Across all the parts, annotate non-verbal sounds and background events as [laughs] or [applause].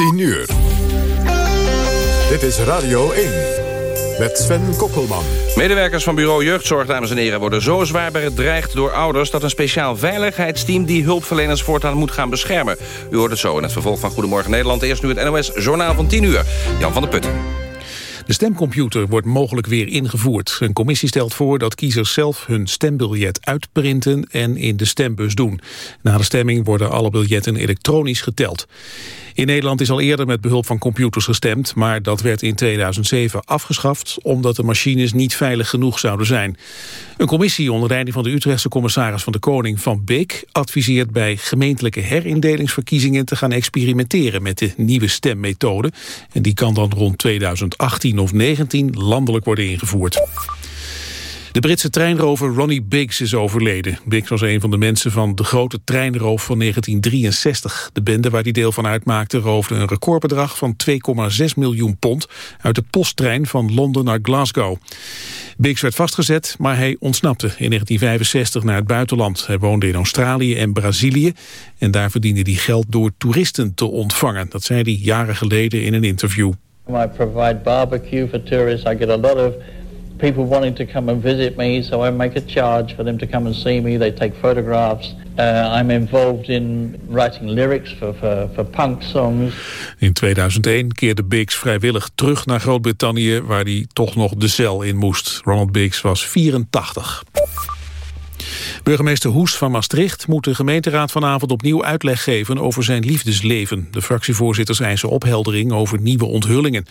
10 uur. Dit is Radio 1 met Sven Kokkelman. Medewerkers van bureau Jeugdzorg, dames en heren... worden zo zwaar bedreigd door ouders... dat een speciaal veiligheidsteam die hulpverleners voortaan moet gaan beschermen. U hoort het zo in het vervolg van Goedemorgen Nederland. Eerst nu het NOS Journaal van 10 uur. Jan van der Putten. De stemcomputer wordt mogelijk weer ingevoerd. Een commissie stelt voor dat kiezers zelf hun stembiljet uitprinten en in de stembus doen. Na de stemming worden alle biljetten elektronisch geteld. In Nederland is al eerder met behulp van computers gestemd... maar dat werd in 2007 afgeschaft... omdat de machines niet veilig genoeg zouden zijn. Een commissie onder leiding van de Utrechtse commissaris van de Koning Van Beek... adviseert bij gemeentelijke herindelingsverkiezingen... te gaan experimenteren met de nieuwe stemmethode. En die kan dan rond 2018 of 2019 landelijk worden ingevoerd. De Britse treinrover Ronnie Biggs is overleden. Biggs was een van de mensen van de grote treinroof van 1963. De bende waar hij deel van uitmaakte roofde een recordbedrag van 2,6 miljoen pond uit de posttrein van Londen naar Glasgow. Biggs werd vastgezet, maar hij ontsnapte in 1965 naar het buitenland. Hij woonde in Australië en Brazilië en daar verdiende hij geld door toeristen te ontvangen. Dat zei hij jaren geleden in een interview. I provide barbecue for tourists. I get a lot of people wanting to come and visit me, so I make a charge for them to come and see me. They take photographs. Uh, I'm involved in writing lyrics for, for, for punk songs. In 2001 keerde Biggs vrijwillig terug naar Groot-Brittannië... waar hij toch nog de cel in moest. Ronald Biggs was 84. Burgemeester Hoes van Maastricht moet de gemeenteraad vanavond opnieuw uitleg geven over zijn liefdesleven. De fractievoorzitters eisen opheldering over nieuwe onthullingen.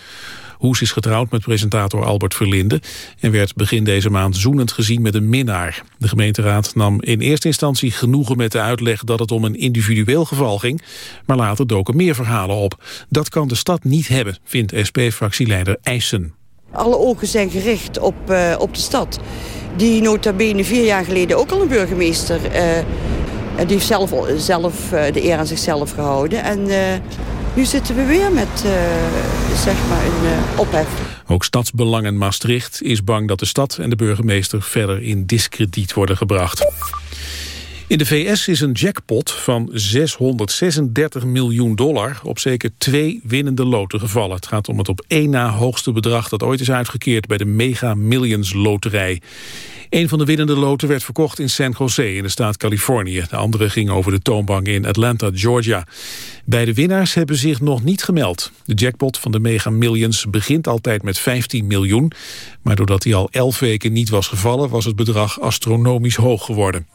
Hoes is getrouwd met presentator Albert Verlinde... en werd begin deze maand zoenend gezien met een minnaar. De gemeenteraad nam in eerste instantie genoegen met de uitleg... dat het om een individueel geval ging, maar later doken meer verhalen op. Dat kan de stad niet hebben, vindt SP-fractieleider Eisen. Alle ogen zijn gericht op, uh, op de stad. Die nota bene vier jaar geleden ook al een burgemeester... Uh, die heeft zelf, zelf uh, de eer aan zichzelf gehouden. En nu zitten we weer met zeg maar een ophef. Ook Stadsbelangen Maastricht is bang dat de stad en de burgemeester verder in diskrediet worden gebracht. In de VS is een jackpot van 636 miljoen dollar op zeker twee winnende loten gevallen. Het gaat om het op één na hoogste bedrag dat ooit is uitgekeerd bij de Mega Millions loterij. Een van de winnende loten werd verkocht in San Jose in de staat Californië. De andere ging over de toonbank in Atlanta, Georgia. Beide winnaars hebben zich nog niet gemeld. De jackpot van de Mega Millions begint altijd met 15 miljoen. Maar doordat hij al 11 weken niet was gevallen... was het bedrag astronomisch hoog geworden.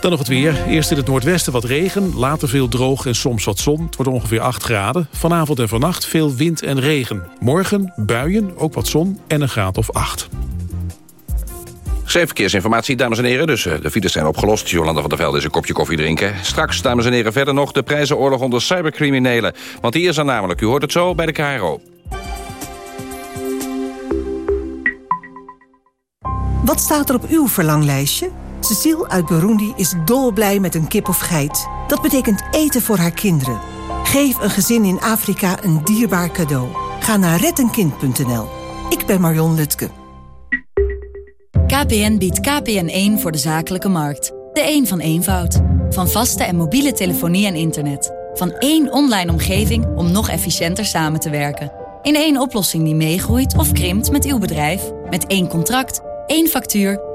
Dan nog het weer. Eerst in het noordwesten wat regen, later veel droog en soms wat zon. Het wordt ongeveer 8 graden. Vanavond en vannacht veel wind en regen. Morgen buien, ook wat zon en een graad of 8. Geen verkeersinformatie, dames en heren. Dus uh, de files zijn opgelost. Jolanda van der Velde is een kopje koffie drinken. Straks, dames en heren, verder nog de prijzenoorlog onder cybercriminelen. Want die is er namelijk, u hoort het zo, bij de KRO. Wat staat er op uw verlanglijstje? Cecile uit Burundi is dolblij met een kip of geit. Dat betekent eten voor haar kinderen. Geef een gezin in Afrika een dierbaar cadeau. Ga naar rettenkind.nl. Ik ben Marion Lutke. KPN biedt KPN1 voor de zakelijke markt. De een van eenvoud. Van vaste en mobiele telefonie en internet. Van één online omgeving om nog efficiënter samen te werken. In één oplossing die meegroeit of krimpt met uw bedrijf. Met één contract, één factuur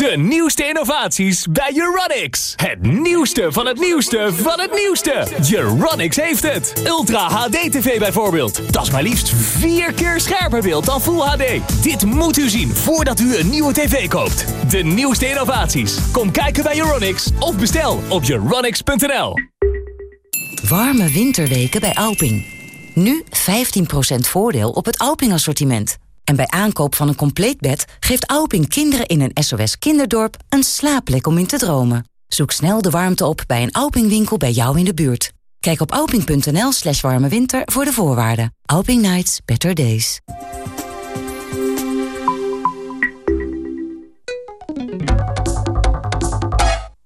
De nieuwste innovaties bij Euronics. Het nieuwste van het nieuwste van het nieuwste. Euronics heeft het. Ultra HD TV bijvoorbeeld. Dat is maar liefst vier keer scherper beeld dan Full HD. Dit moet u zien voordat u een nieuwe tv koopt. De nieuwste innovaties. Kom kijken bij Euronics of bestel op euronics.nl. Warme winterweken bij Alping. Nu 15% voordeel op het Alping assortiment. En bij aankoop van een compleet bed geeft Auping kinderen in een SOS kinderdorp een slaapplek om in te dromen. Zoek snel de warmte op bij een Auping winkel bij jou in de buurt. Kijk op auping.nl slash voor de voorwaarden. Auping Nights, better days.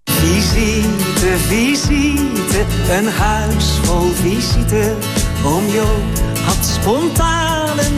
Visite Visite, een huis vol visite. Oom Jo had spontaan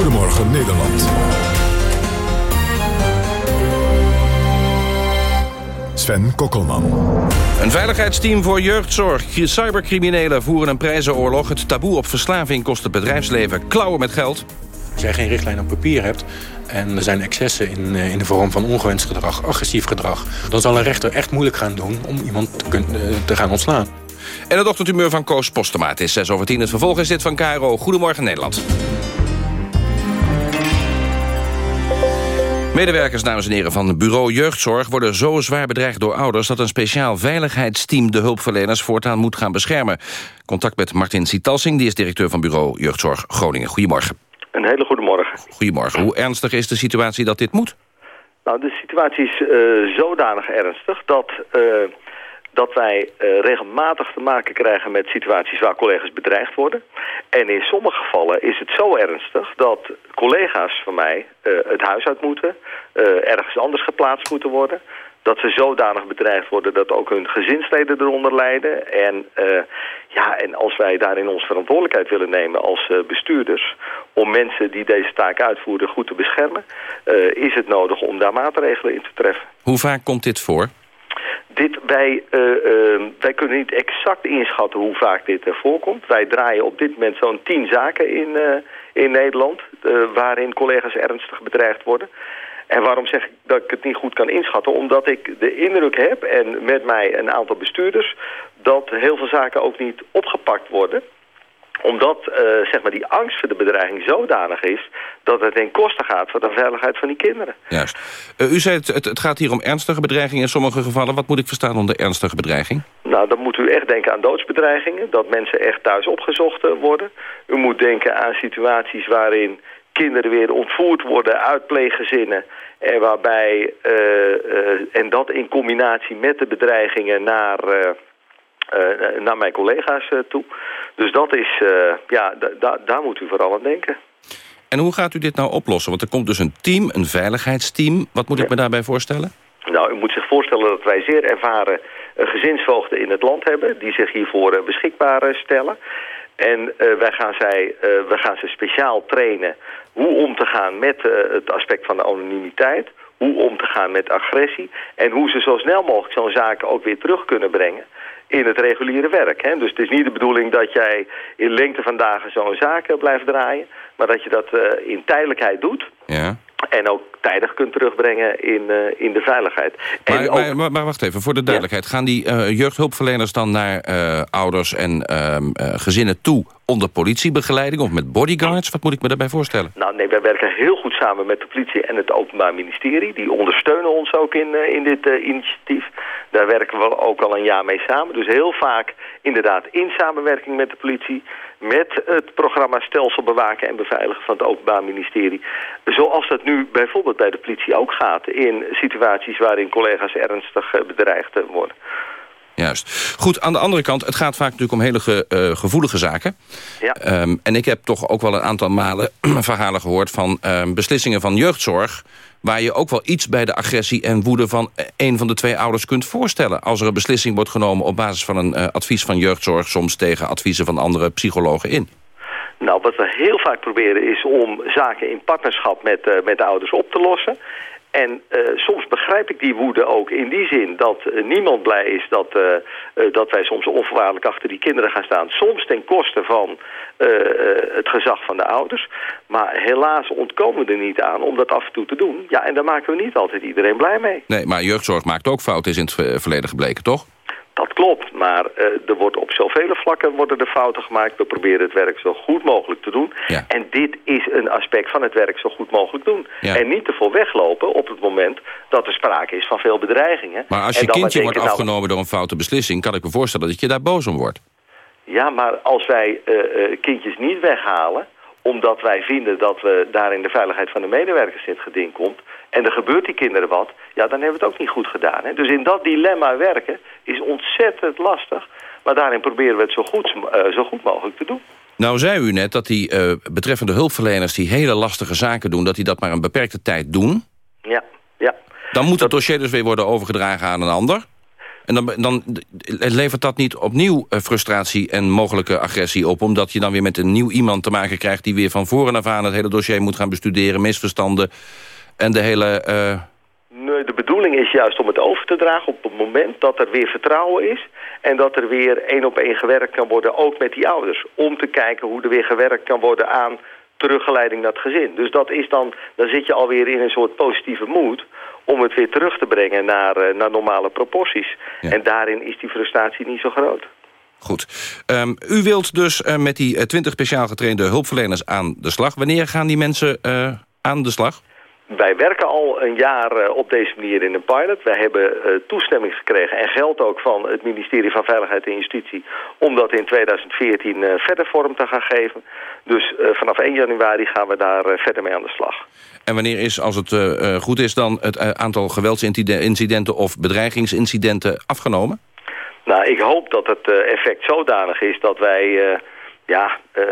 Goedemorgen Nederland. Sven Kokkelman. Een veiligheidsteam voor jeugdzorg. Cybercriminelen voeren een prijzenoorlog. Het taboe op verslaving kost het bedrijfsleven klauwen met geld. Als jij geen richtlijn op papier hebt en er zijn excessen in, eh, in de vorm van ongewenst gedrag, agressief gedrag, dan zal een rechter echt moeilijk gaan doen om iemand te, kun- eh, te gaan ontslaan. En het ochtendhumeur van Koos Postema. Het is 6 over 10. Het vervolg is dit van KRO. Goedemorgen Nederland. Medewerkers, dames en heren, van bureau jeugdzorg... worden zo zwaar bedreigd door ouders... dat een speciaal veiligheidsteam de hulpverleners voortaan moet gaan beschermen. Contact met Martin Sitalsing, die is directeur van bureau jeugdzorg Groningen. Goedemorgen. Een hele goede morgen. Goedemorgen. Hoe ernstig is de situatie dat dit moet? Nou, de situatie is eh, zodanig ernstig dat, eh, dat wij eh, regelmatig te maken krijgen met situaties waar collega's bedreigd worden. En in sommige gevallen is het zo ernstig dat collega's van mij eh, het huis uit moeten, eh, ergens anders geplaatst moeten worden. Dat ze zodanig bedreigd worden dat ook hun gezinsleden eronder lijden. En, ja, en als wij daarin onze verantwoordelijkheid willen nemen als bestuurders... om mensen die deze taak uitvoeren goed te beschermen... is het nodig om daar maatregelen in te treffen. Hoe vaak komt dit voor? Dit, wij, eh, eh, wij kunnen niet exact inschatten hoe vaak dit eh, voorkomt. Wij draaien op dit moment zo'n tien zaken in, eh, in Nederland... waarin collega's ernstig bedreigd worden... En waarom zeg ik dat ik het niet goed kan inschatten? Omdat ik de indruk heb, en met mij een aantal bestuurders... dat heel veel zaken ook niet opgepakt worden omdat eh, zeg maar die angst voor de bedreiging zodanig is... dat het ten koste gaat van de veiligheid van die kinderen. Juist. Eh, u zei het, het, het gaat hier om ernstige bedreigingen in sommige gevallen. Wat moet ik verstaan onder ernstige bedreiging? Nou, dan moet u echt denken aan doodsbedreigingen. Dat mensen echt thuis opgezocht eh, worden. U moet denken aan situaties waarin kinderen weer ontvoerd worden uit pleeggezinnen. En waarbij, en dat in combinatie met de bedreigingen naar, naar mijn collega's eh, toe. Dus dat is, eh, ja, da- da- daar moet u vooral aan denken. En hoe gaat u dit nou oplossen? Want er komt dus een team, een veiligheidsteam. Wat moet ik me daarbij voorstellen? Nou, u moet zich voorstellen dat wij zeer ervaren eh, gezinsvoogden in het land hebben... die zich hiervoor eh, beschikbaar eh, stellen. En eh, wij gaan zij, eh, we gaan ze speciaal trainen hoe om te gaan met eh, het aspect van de anonimiteit... hoe om te gaan met agressie... en hoe ze zo snel mogelijk zo'n zaak ook weer terug kunnen brengen in het reguliere werk. Hè? Dus het is niet de bedoeling dat jij in lengte van dagen zo'n zaak eh, blijft draaien... maar dat je dat eh, in tijdelijkheid doet... Ja. En ook tijdig kunt terugbrengen in, eh, in de veiligheid. En Maar, ook- maar, maar, maar wacht even, voor de duidelijkheid. Gaan die eh, jeugdhulpverleners dan naar eh, ouders en ehm, eh, gezinnen toe... onder politiebegeleiding of met bodyguards? Wat moet ik me daarbij voorstellen? Nou nee, wij werken heel goed samen met de politie en het Openbaar Ministerie. Die ondersteunen ons ook in, in dit initiatief. Daar werken we ook al een jaar mee samen. Dus heel vaak inderdaad in samenwerking met de politie... met het programma Stelsel Bewaken en Beveiligen van het Openbaar Ministerie. Zoals dat nu bijvoorbeeld bij de politie ook gaat... in situaties waarin collega's ernstig eh, bedreigd eh, worden. Juist. Goed, aan de andere kant, het gaat vaak natuurlijk om hele ge- eh, gevoelige zaken. Ja. Ehm, en ik heb toch ook wel een aantal malen [clears throat] verhalen gehoord... van ehm, beslissingen van jeugdzorg... waar je ook wel iets bij de agressie en woede van eh, een van de twee ouders kunt voorstellen. Als er een beslissing wordt genomen op basis van een eh, advies van jeugdzorg... soms tegen adviezen van andere psychologen in. Nou, wat we heel vaak proberen is om zaken in partnerschap met, met de ouders op te lossen. En eh, soms begrijp ik die woede ook in die zin dat eh, niemand blij is dat, eh, dat wij soms onvoorwaardelijk achter die kinderen gaan staan. Soms ten koste van het gezag van de ouders. Maar helaas ontkomen we er niet aan om dat af en toe te doen. Ja, en daar maken we niet altijd iedereen blij mee. Nee, maar jeugdzorg maakt ook fouten, is in het ver- verleden gebleken, toch? Dat klopt, maar uh, er wordt op zoveel vlakken worden er fouten gemaakt. We proberen het werk zo goed mogelijk te doen. Ja. En dit is een aspect van het werk zo goed mogelijk doen. Ja. En niet te veel weglopen op het moment dat er sprake is van veel bedreigingen. Maar als je kindje wordt nou, afgenomen door een foute beslissing... kan ik me voorstellen dat je daar boos om wordt. Ja, maar als wij eh, eh, kindjes niet weghalen omdat wij vinden dat we daarin de veiligheid van de medewerkers in het geding komt... en er gebeurt die kinderen wat, ja, dan hebben we het ook niet goed gedaan. Hè? Dus in dat dilemma werken is ontzettend lastig... maar daarin proberen we het zo goed, eh, zo goed mogelijk te doen. Nou zei u net dat die eh, betreffende hulpverleners... die hele lastige zaken doen, dat die dat maar een beperkte tijd doen. Ja, ja. Dan moet het dossier dus weer worden overgedragen aan een ander. En dan, dan levert dat niet opnieuw eh, frustratie en mogelijke agressie op... omdat je dan weer met een nieuw iemand te maken krijgt... die weer van voren af aan het hele dossier moet gaan bestuderen... misverstanden en de hele... eh, Nee, de bedoeling is juist om het over te dragen op het moment dat er weer vertrouwen is... en dat er weer één op één gewerkt kan worden, ook met die ouders. Om te kijken hoe er weer gewerkt kan worden aan teruggeleiding naar het gezin. Dus dat is dan, dan zit je alweer in een soort positieve moed om het weer terug te brengen naar, eh, naar normale proporties. En daarin is die frustratie niet zo groot. Goed. Ehm, u wilt dus eh, met die twintig speciaal getrainde hulpverleners aan de slag. Wanneer gaan die mensen aan de slag? Wij werken al een jaar eh, op deze manier in een pilot. Wij hebben eh, toestemming gekregen en geld ook van het ministerie van Veiligheid en Justitie... om dat in 2014 eh, verder vorm te gaan geven. Dus vanaf 1 januari gaan we daar verder mee aan de slag. En wanneer is, als het goed is, dan het aantal geweldsincidenten of bedreigingsincidenten afgenomen? Nou, ik hoop dat het effect zodanig is dat wij... eh, ja, eh,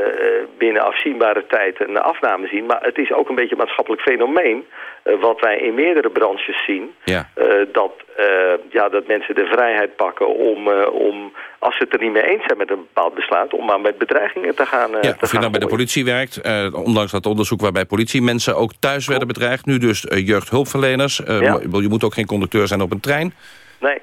binnen afzienbare tijd een afname zien. Maar het is ook een beetje een maatschappelijk fenomeen... eh, wat wij in meerdere branches zien. Ja. eh, dat, eh, ja, dat mensen de vrijheid pakken om, eh, om, als ze het er niet mee eens zijn met een bepaald besluit... om maar met bedreigingen te gaan, eh, Ja, te of je nou bij de politie werkt, eh, ondanks dat onderzoek waarbij politiemensen ook thuis werden bedreigd. Nu dus eh, jeugdhulpverleners. Eh, Ja. Je moet ook geen conducteur zijn op een trein. Nee.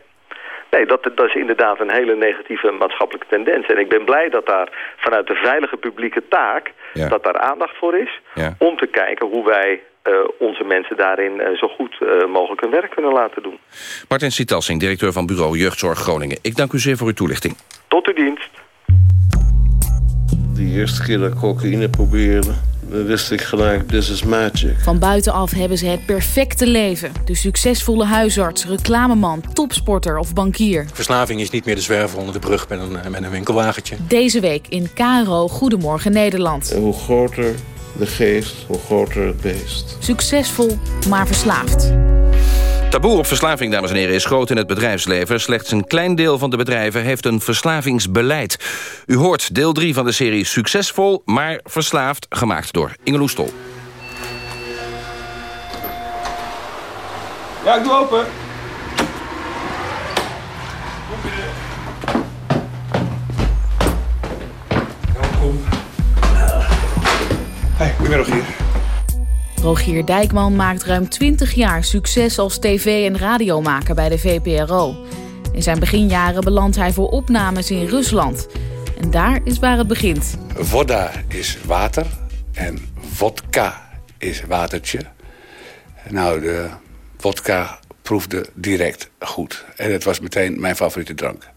Nee, dat, dat is inderdaad een hele negatieve maatschappelijke tendens. En ik ben blij dat daar vanuit de veilige publieke taak... Ja. dat daar aandacht voor is... Ja. om te kijken hoe wij eh, onze mensen daarin eh, zo goed eh, mogelijk hun werk kunnen laten doen. Martin Sitalsing, directeur van bureau Jeugdzorg Groningen. Ik dank u zeer voor uw toelichting. Tot uw dienst. De eerste keer dat ik cocaïne probeerde, dan wist ik gelijk, this is magic. Van buitenaf hebben ze het perfecte leven. De succesvolle huisarts, reclameman, topsporter of bankier. Verslaving is niet meer de zwerver onder de brug met een, met een winkelwagentje. Deze week in KRO Goedemorgen Nederland. En hoe groter de geest, hoe groter het beest. Succesvol, maar verslaafd. Taboe op verslaving, dames en heren, is groot in het bedrijfsleven. Slechts een klein deel van de bedrijven heeft een verslavingsbeleid. U hoort deel 3 van de serie Succesvol, maar verslaafd, gemaakt door Ingeloes Stol. Ja, ik doe open. Welkom. Hey, goedemiddag hier. Rogier Dijkman maakt ruim 20 jaar succes als tv- en radiomaker bij de VPRO. In zijn beginjaren belandt hij voor opnames in Rusland. En daar is waar het begint. Vodda is water en vodka is watertje. Nou, de vodka proefde direct goed. En het was meteen mijn favoriete drank.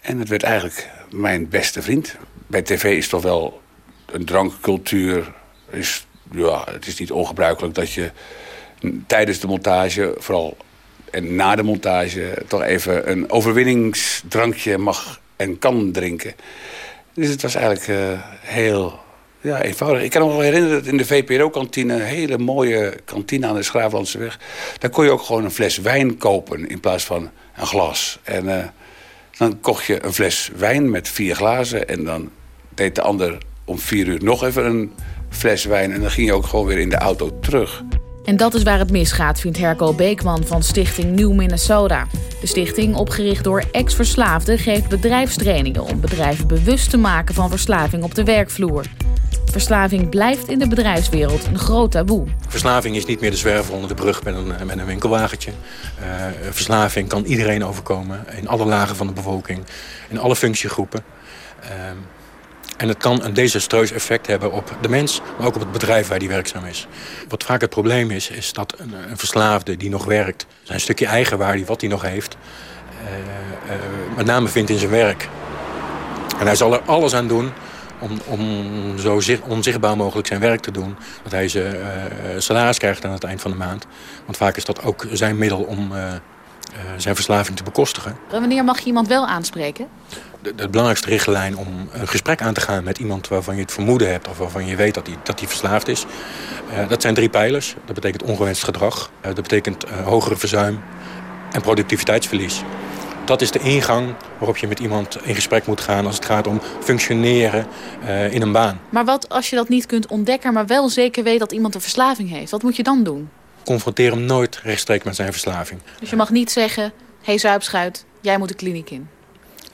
En het werd eigenlijk mijn beste vriend. Bij tv is toch wel een drankcultuur. Is, ja, het is niet ongebruikelijk dat je tijdens de montage, vooral en na de montage, toch even een overwinningsdrankje mag en kan drinken. Dus het was eigenlijk eh, heel ja, eenvoudig. Ik kan me wel herinneren dat in de VPRO-kantine, een hele mooie kantine aan de Schraaflandseweg, daar kon je ook gewoon een fles wijn kopen in plaats van een glas. En eh, dan kocht je een fles wijn met vier glazen en dan deed de ander om vier uur nog even een fles wijn en dan ging je ook gewoon weer in de auto terug. En dat is waar het misgaat, vindt Herco Beekman van Stichting Nieuw Minnesota. De stichting, opgericht door ex-verslaafden, geeft bedrijfstrainingen om bedrijven bewust te maken van verslaving op de werkvloer. Verslaving blijft in de bedrijfswereld een groot taboe. Verslaving is niet meer de zwerver onder de brug met een, met een winkelwagentje. Uh, verslaving kan iedereen overkomen, in alle lagen van de bevolking, in alle functiegroepen. Uh, en het kan een desastreus effect hebben op de mens, maar ook op het bedrijf waar die werkzaam is. Wat vaak het probleem is, is dat een, verslaafde die nog werkt, zijn stukje eigenwaarde wat hij nog heeft, met name vindt in zijn werk. En hij zal er alles aan doen om, om zo onzichtbaar mogelijk zijn werk te doen. Dat hij zijn salaris krijgt aan het eind van de maand. Want vaak is dat ook zijn middel om zijn verslaving te bekostigen. Wanneer mag je iemand wel aanspreken? De, de, belangrijkste richtlijn om een gesprek aan te gaan met iemand waarvan je het vermoeden hebt of waarvan je weet dat hij dat die verslaafd is. Uh, dat zijn drie pijlers. Dat betekent ongewenst gedrag, uh, dat betekent uh, hogere verzuim en productiviteitsverlies. Dat is de ingang waarop je met iemand in gesprek moet gaan als het gaat om functioneren in een baan. Maar wat als je dat niet kunt ontdekken, maar wel zeker weet dat iemand een verslaving heeft? Wat moet je dan doen? Confronteer hem nooit rechtstreeks met zijn verslaving. Dus je mag niet zeggen, hé hey, zuipschuit, jij moet de kliniek in?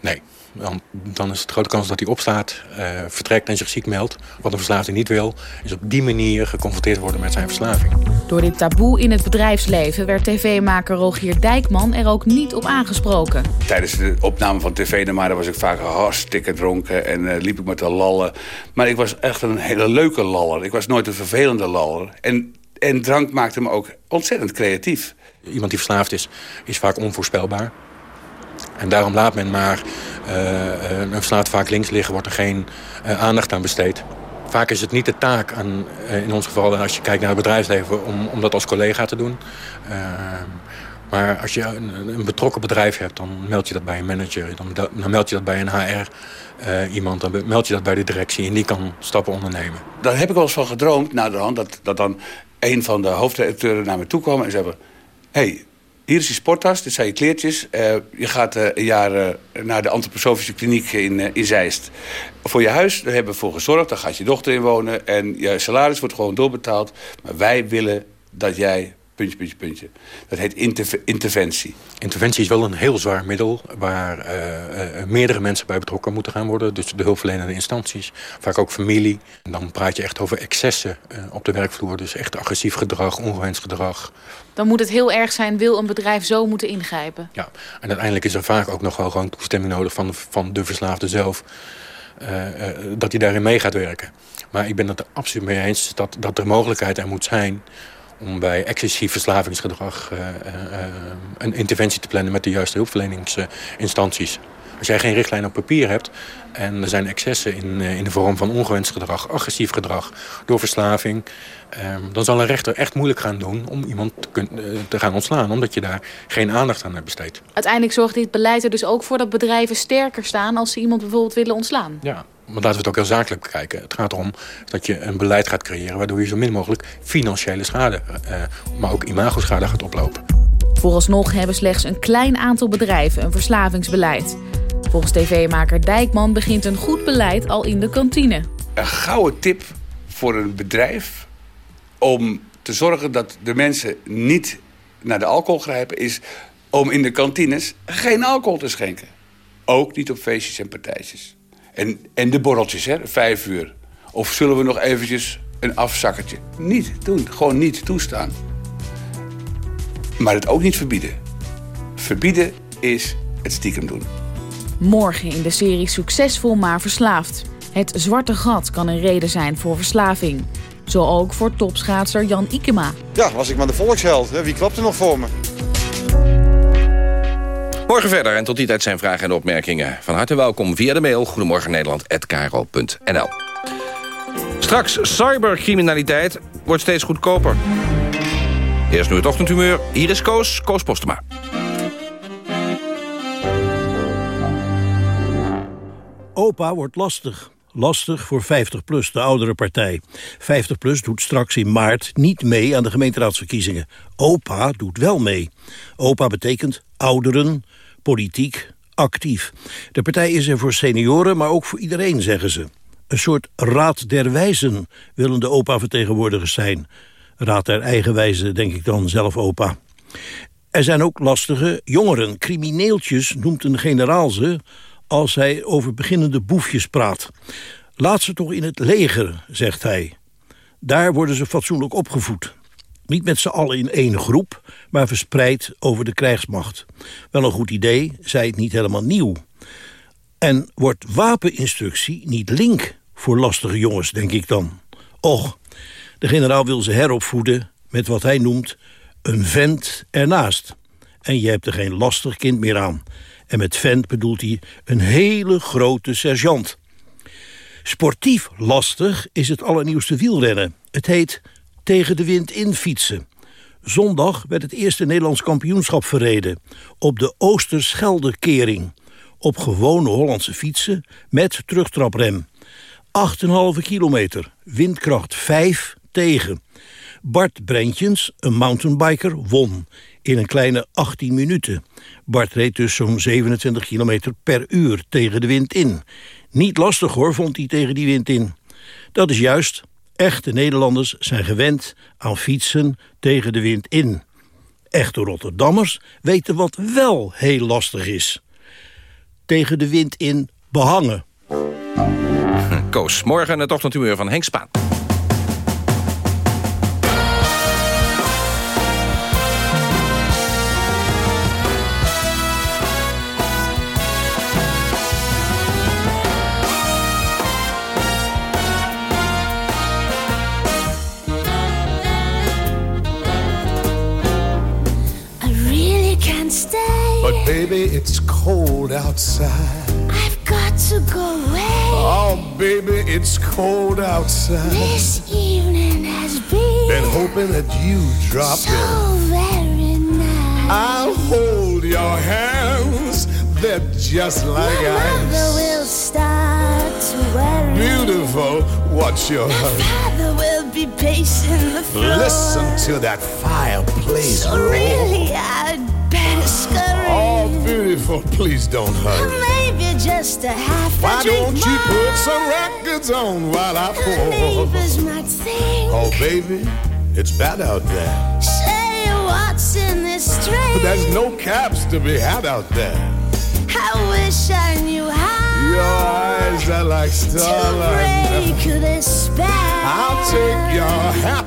Nee, dan, dan is het grote kans dat hij opstaat, uh, vertrekt en zich ziek meldt. Wat een verslaafde niet wil, is op die manier geconfronteerd worden met zijn verslaving. Door dit taboe in het bedrijfsleven werd tv-maker Rogier Dijkman er ook niet op aangesproken. Tijdens de opname van TV de was ik vaak hartstikke dronken en uh, liep ik met te lallen. Maar ik was echt een hele leuke laller. Ik was nooit een vervelende laller. En, en drank maakte me ook ontzettend creatief. Iemand die verslaafd is, is vaak onvoorspelbaar. En daarom laat men maar een verslaafd vaak links liggen, wordt er geen uh, aandacht aan besteed. Vaak is het niet de taak, aan, in ons geval als je kijkt naar het bedrijfsleven, om, om dat als collega te doen. maar als je een, een, betrokken bedrijf hebt, dan meld je dat bij een manager, dan, dan meld je dat bij een HR. iemand, dan meld je dat bij de directie en die kan stappen ondernemen. Daar heb ik wel eens van gedroomd, na de hand, dat, dat dan een van de hoofdredacteuren naar me toe kwam en zei: hey, hier is je sporttas, dit zijn je kleertjes. Uh, je gaat uh, een jaar uh, naar de antroposofische kliniek in, in Zeist. Voor je huis, daar hebben we voor gezorgd. Daar gaat je dochter in wonen. En je salaris wordt gewoon doorbetaald. Maar wij willen dat jij puntje, puntje, puntje. Dat heet interventie. Interventie is wel een heel zwaar middel... waar uh, uh, meerdere mensen bij betrokken moeten gaan worden. Dus de hulpverlenende instanties, vaak ook familie. En dan praat je echt over excessen uh, op de werkvloer. Dus echt agressief gedrag, ongewenst gedrag. Dan moet het heel erg zijn, wil een bedrijf zo moeten ingrijpen? Ja, en uiteindelijk is er vaak ook nog wel gewoon toestemming nodig... van, van de verslaafde zelf, dat hij daarin mee gaat werken. Maar ik ben het er absoluut mee eens dat, dat er mogelijkheid er moet zijn om bij excessief verslavingsgedrag uh, uh, een interventie te plannen met de juiste hulpverleningsinstanties. Als jij geen richtlijn op papier hebt en er zijn excessen in, in de vorm van ongewenst gedrag, agressief gedrag, door verslaving, ehm, dan zal een rechter echt moeilijk gaan doen om iemand te, te, gaan ontslaan, omdat je daar geen aandacht aan hebt besteed. Uiteindelijk zorgt dit beleid er dus ook voor dat bedrijven sterker staan als ze iemand bijvoorbeeld willen ontslaan. Ja, maar laten we het ook heel zakelijk bekijken. Het gaat erom dat je een beleid gaat creëren... waardoor je zo min mogelijk financiële schade, uh, maar ook imagoschade gaat oplopen. Vooralsnog hebben slechts een klein aantal bedrijven een verslavingsbeleid. Volgens tv-maker Dijkman begint een goed beleid al in de kantine. Een gouden tip voor een bedrijf om te zorgen dat de mensen niet naar de alcohol grijpen... is om in de kantines geen alcohol te schenken. Ook niet op feestjes en partijtjes. En, en de borreltjes, hè, vijf uur. Of zullen we nog eventjes een afzakkertje? Niet doen, gewoon niet toestaan. Maar het ook niet verbieden. Verbieden is het stiekem doen. Morgen in de serie Succesvol maar verslaafd. Het zwarte gat kan een reden zijn voor verslaving. Zo ook voor topschaatser Jan Ikema. Ja, was ik maar de volksheld. Wie klapt er nog voor me? Morgen verder en tot die tijd zijn vragen en opmerkingen. Van harte welkom via de mail goedemorgen Nederland@kro.nl. Straks cybercriminaliteit wordt steeds goedkoper. Eerst nu het ochtendhumeur. Hier is Koos, Koos Postema. Opa wordt lastig. Lastig voor 50PLUS, de oudere partij. 50PLUS doet straks in maart niet mee aan de gemeenteraadsverkiezingen. Opa doet wel mee. Opa betekent ouderen, politiek, actief. De partij is er voor senioren, maar ook voor iedereen, zeggen ze. Een soort raad der wijzen willen de opa-vertegenwoordigers zijn. Raad der eigenwijze, denk ik dan zelf opa. Er zijn ook lastige jongeren. Crimineeltjes noemt een generaal ze als hij over beginnende boefjes praat. Laat ze toch in het leger, zegt hij. Daar worden ze fatsoenlijk opgevoed. Niet met z'n allen in één groep, maar verspreid over de krijgsmacht. Wel een goed idee, zij het niet helemaal nieuw. En wordt wapeninstructie niet link voor lastige jongens, denk ik dan. Och, de generaal wil ze heropvoeden met wat hij noemt een vent ernaast. en je hebt er geen lastig kind meer aan. En met vent bedoelt hij een hele grote sergeant. Sportief lastig is het allernieuwste wielrennen. Het heet tegen de wind in fietsen. Zondag werd het eerste Nederlands kampioenschap verreden... op de Oosterscheldekering. Op gewone Hollandse fietsen met terugtraprem. 8,5 kilometer, windkracht 5 tegen. Bart Brentjens, een mountainbiker, won in een kleine 18 minuten. Bart reed dus zo'n 27 kilometer per uur tegen de wind in. Niet lastig hoor, vond hij tegen die wind in. Dat is juist, echte Nederlanders zijn gewend aan fietsen tegen de wind in. Echte Rotterdammers weten wat wel heel lastig is. Tegen de wind in behangen. Koos, morgen het ochtendhumeur van Henk Spaan. Cold outside. I've got to go away. Oh, baby, it's cold outside. This evening has been Been hoping that you drop so in. very nice. I'll hold your hands. They're just like Your mother will start to worry. Beautiful. What's your hurry? Father will be pacing the floor. Listen to that fireplace So roar. really, I'd better ah. scurry. Beautiful. Please don't hurry. Maybe just a half a Why don't you more. put some records on while I The pour? neighbors might think. Oh, baby, it's bad out there. Say what's in this drink. There's no caps to be had out there. I wish I knew how Your eyes are like to starlight. break this spell. I'll take your hat.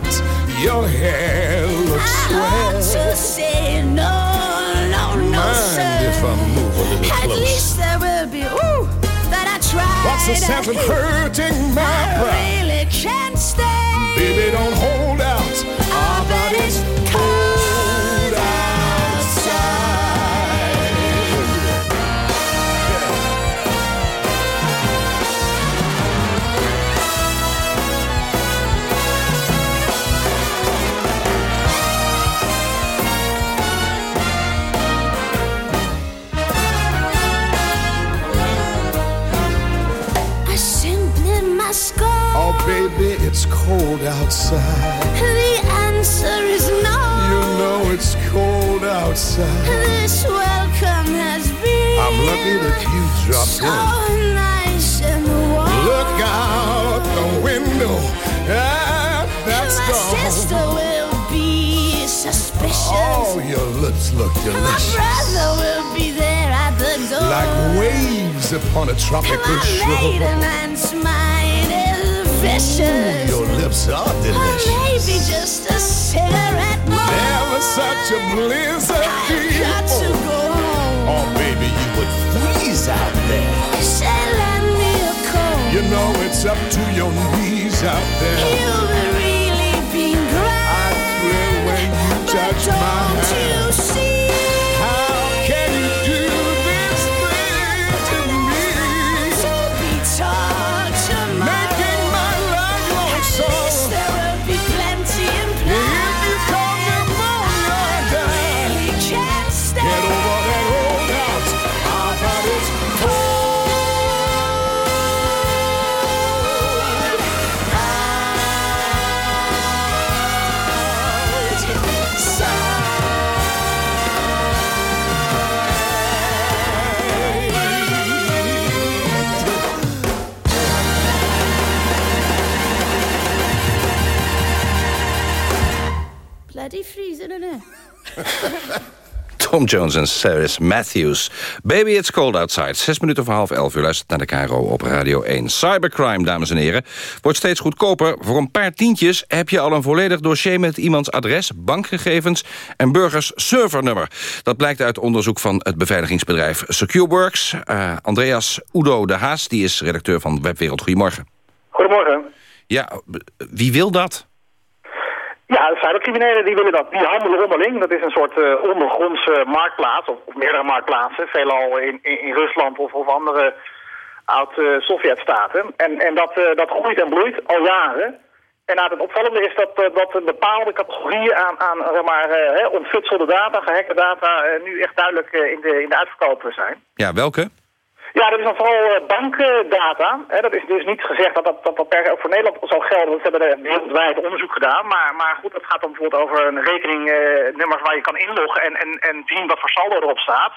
Your hair looks I swell. to say no, Mind if I move a little At least there will be ooh that I tried. What's the sense of hurting my I really can't stay. Baby, don't hold cold outside. The answer is no. You know it's cold outside. This welcome has been I'm lucky that you dropped so in. nice and warm. Look out the window ah, at that My storm. sister will be suspicious. Oh, your lips look delicious. My brother will be there at the door. Like waves upon a tropical My shore. maiden man's mind is vicious. Your lips are Or delicious. maybe just a cigarette more. Never such a blizzard I've got to go home. Oh, baby, you would freeze out there. Say, lend me a coat. You know it's up to your knees out there. You've really been great. I thrill when you touch my Don't hand. you see? Tom Jones en Cyrus Matthews. Baby, it's cold outside. Zes minuten voor half elf. U luistert naar de KRO op Radio 1. Cybercrime, dames en heren, wordt steeds goedkoper. Voor een paar tientjes heb je al een volledig dossier... met iemands adres, bankgegevens en burgers servernummer. Dat blijkt uit onderzoek van het beveiligingsbedrijf SecureWorks. Uh, Andreas Udo de Haas, die is redacteur van Webwereld. Goedemorgen. Goedemorgen. Ja, wie wil dat? Ja, cybercriminelen die willen dat. Die handelen onderling. Dat is een soort eh, ondergrondse marktplaats, of, meerdere marktplaatsen. Veelal in, in, Rusland of, of andere oud-Sovjet-staten. en, en dat, eh, dat groeit en bloeit al jaren. En nou, het opvallende is dat, eh, dat bepaalde categorieën aan, aan zeg maar, ontfutselde data, gehackte data, nu echt duidelijk in, de, in de uitverkoop zijn. Ja, welke? Ja, dat is dan vooral eh, bankdata. Dat is dus niet gezegd dat dat, dat, dat per ook voor Nederland zal gelden. Want hebben er wereldwijd onderzoek gedaan. Maar, maar goed, het gaat dan bijvoorbeeld over een rekeningnummer waar je kan inloggen en, en, en zien wat voor saldo erop staat.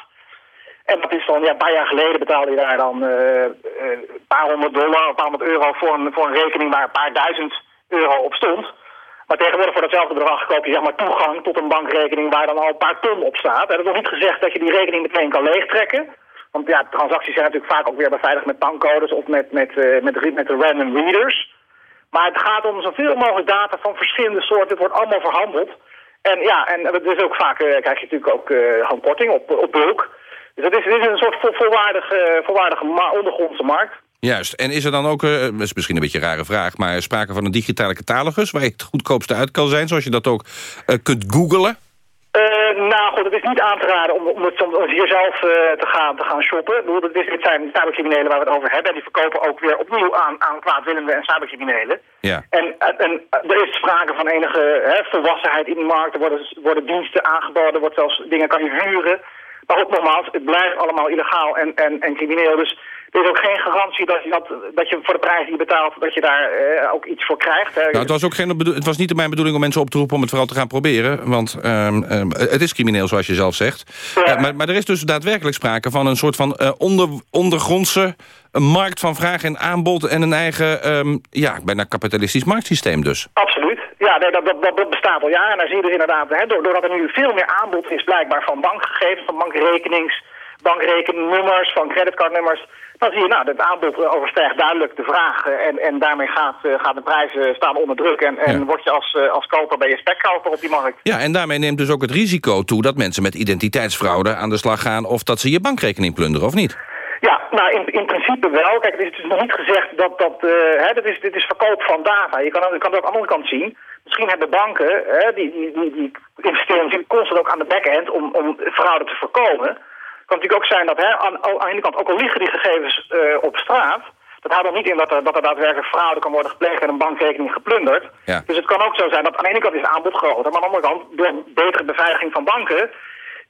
En dat is dan, ja, een paar jaar geleden betaalde je daar dan eh, eh, een paar honderd dollar, een paar honderd euro voor een, voor een rekening waar een paar duizend euro op stond. Maar tegenwoordig voor datzelfde bedrag koop je zeg maar toegang tot een bankrekening waar dan al een paar ton op staat. Dat is nog niet gezegd dat je die rekening meteen kan leegtrekken. Want ja, transacties zijn natuurlijk vaak ook weer beveiligd met bankcodes of met, met, eh, met, de- met de random readers. Maar het gaat om zoveel mogelijk data van verschillende soorten. Het wordt allemaal verhandeld. En ja, en het is ook vaak eh, krijg je natuurlijk ook eh gewoon korting op, op bulk. Dus het is, een soort vol, volwaardige, ondergrondse markt. Juist. En is er dan ook, dat is misschien een beetje een rare vraag... maar sprake van een digitale catalogus... waar je het goedkoopste uit kan zijn... zoals je dat ook kunt googlen? Eh, nou goed, het is niet aan te raden om, om, het, hier zelf eh, te, gaan, te gaan shoppen. Ik bedoel, dit, dit zijn cybercriminelen waar we het over hebben. En die verkopen ook weer opnieuw aan, aan kwaadwillenden en cybercriminelen. Ja. En, en, en er is sprake van enige hè, volwassenheid in die markt. Er worden, worden diensten aangeboden, er wordt zelfs dingen kan je huren. Maar ook nogmaals, het blijft allemaal illegaal en, en, en crimineel. Dus er is ook geen garantie dat je, dat, dat je voor de prijs die je betaalt, dat je daar eh, ook iets voor krijgt. Hè. Nou, het, was ook geen, het was niet mijn bedoeling om mensen op te roepen... om het vooral te gaan proberen. Want ehm, ehm, het is crimineel, zoals je zelf zegt. Eh, maar, maar er is dus daadwerkelijk sprake van een soort van eh, onder, ondergrondse... markt van vraag en aanbod... en een eigen, ehm, ja, bijna kapitalistisch marktsysteem dus. Absoluut. Ja, nee, dat, dat, bestaat al jaren. En dan zie je dus inderdaad, hè, doordat er nu veel meer aanbod is blijkbaar van bankgegevens, van bankrekenings, bankrekeningnummers, van creditcardnummers. Dan zie je, nou, het aanbod eh, overstijgt duidelijk de vraag. eh, En, en daarmee gaat, eh, gaan de prijzen staan onder druk. En, en word je als, als koper, ben je spekkoper op die markt. Ja, en daarmee neemt dus ook het risico toe... dat mensen met identiteitsfraude aan de slag gaan... of dat ze je bankrekening plunderen, of niet? Ja, nou in, in principe wel. Kijk, het is dus nog niet gezegd dat dat... eh, hè, dit, is, dit is verkoop van data. Je kan, je kan het ook aan de andere kant zien. Misschien hebben banken, hè, die, die, die, die investeren natuurlijk constant ook aan de back-end om, om fraude te voorkomen. Het kan natuurlijk ook zijn dat hè, aan, aan de ene kant, ook al liggen die gegevens eh, op straat... dat houdt dan niet in dat er, dat er daadwerkelijk fraude kan worden gepleegd en een bankrekening geplunderd. Ja. Dus het kan ook zo zijn dat aan de ene kant is het aanbod groter, maar aan de andere kant, door betere beveiliging van banken,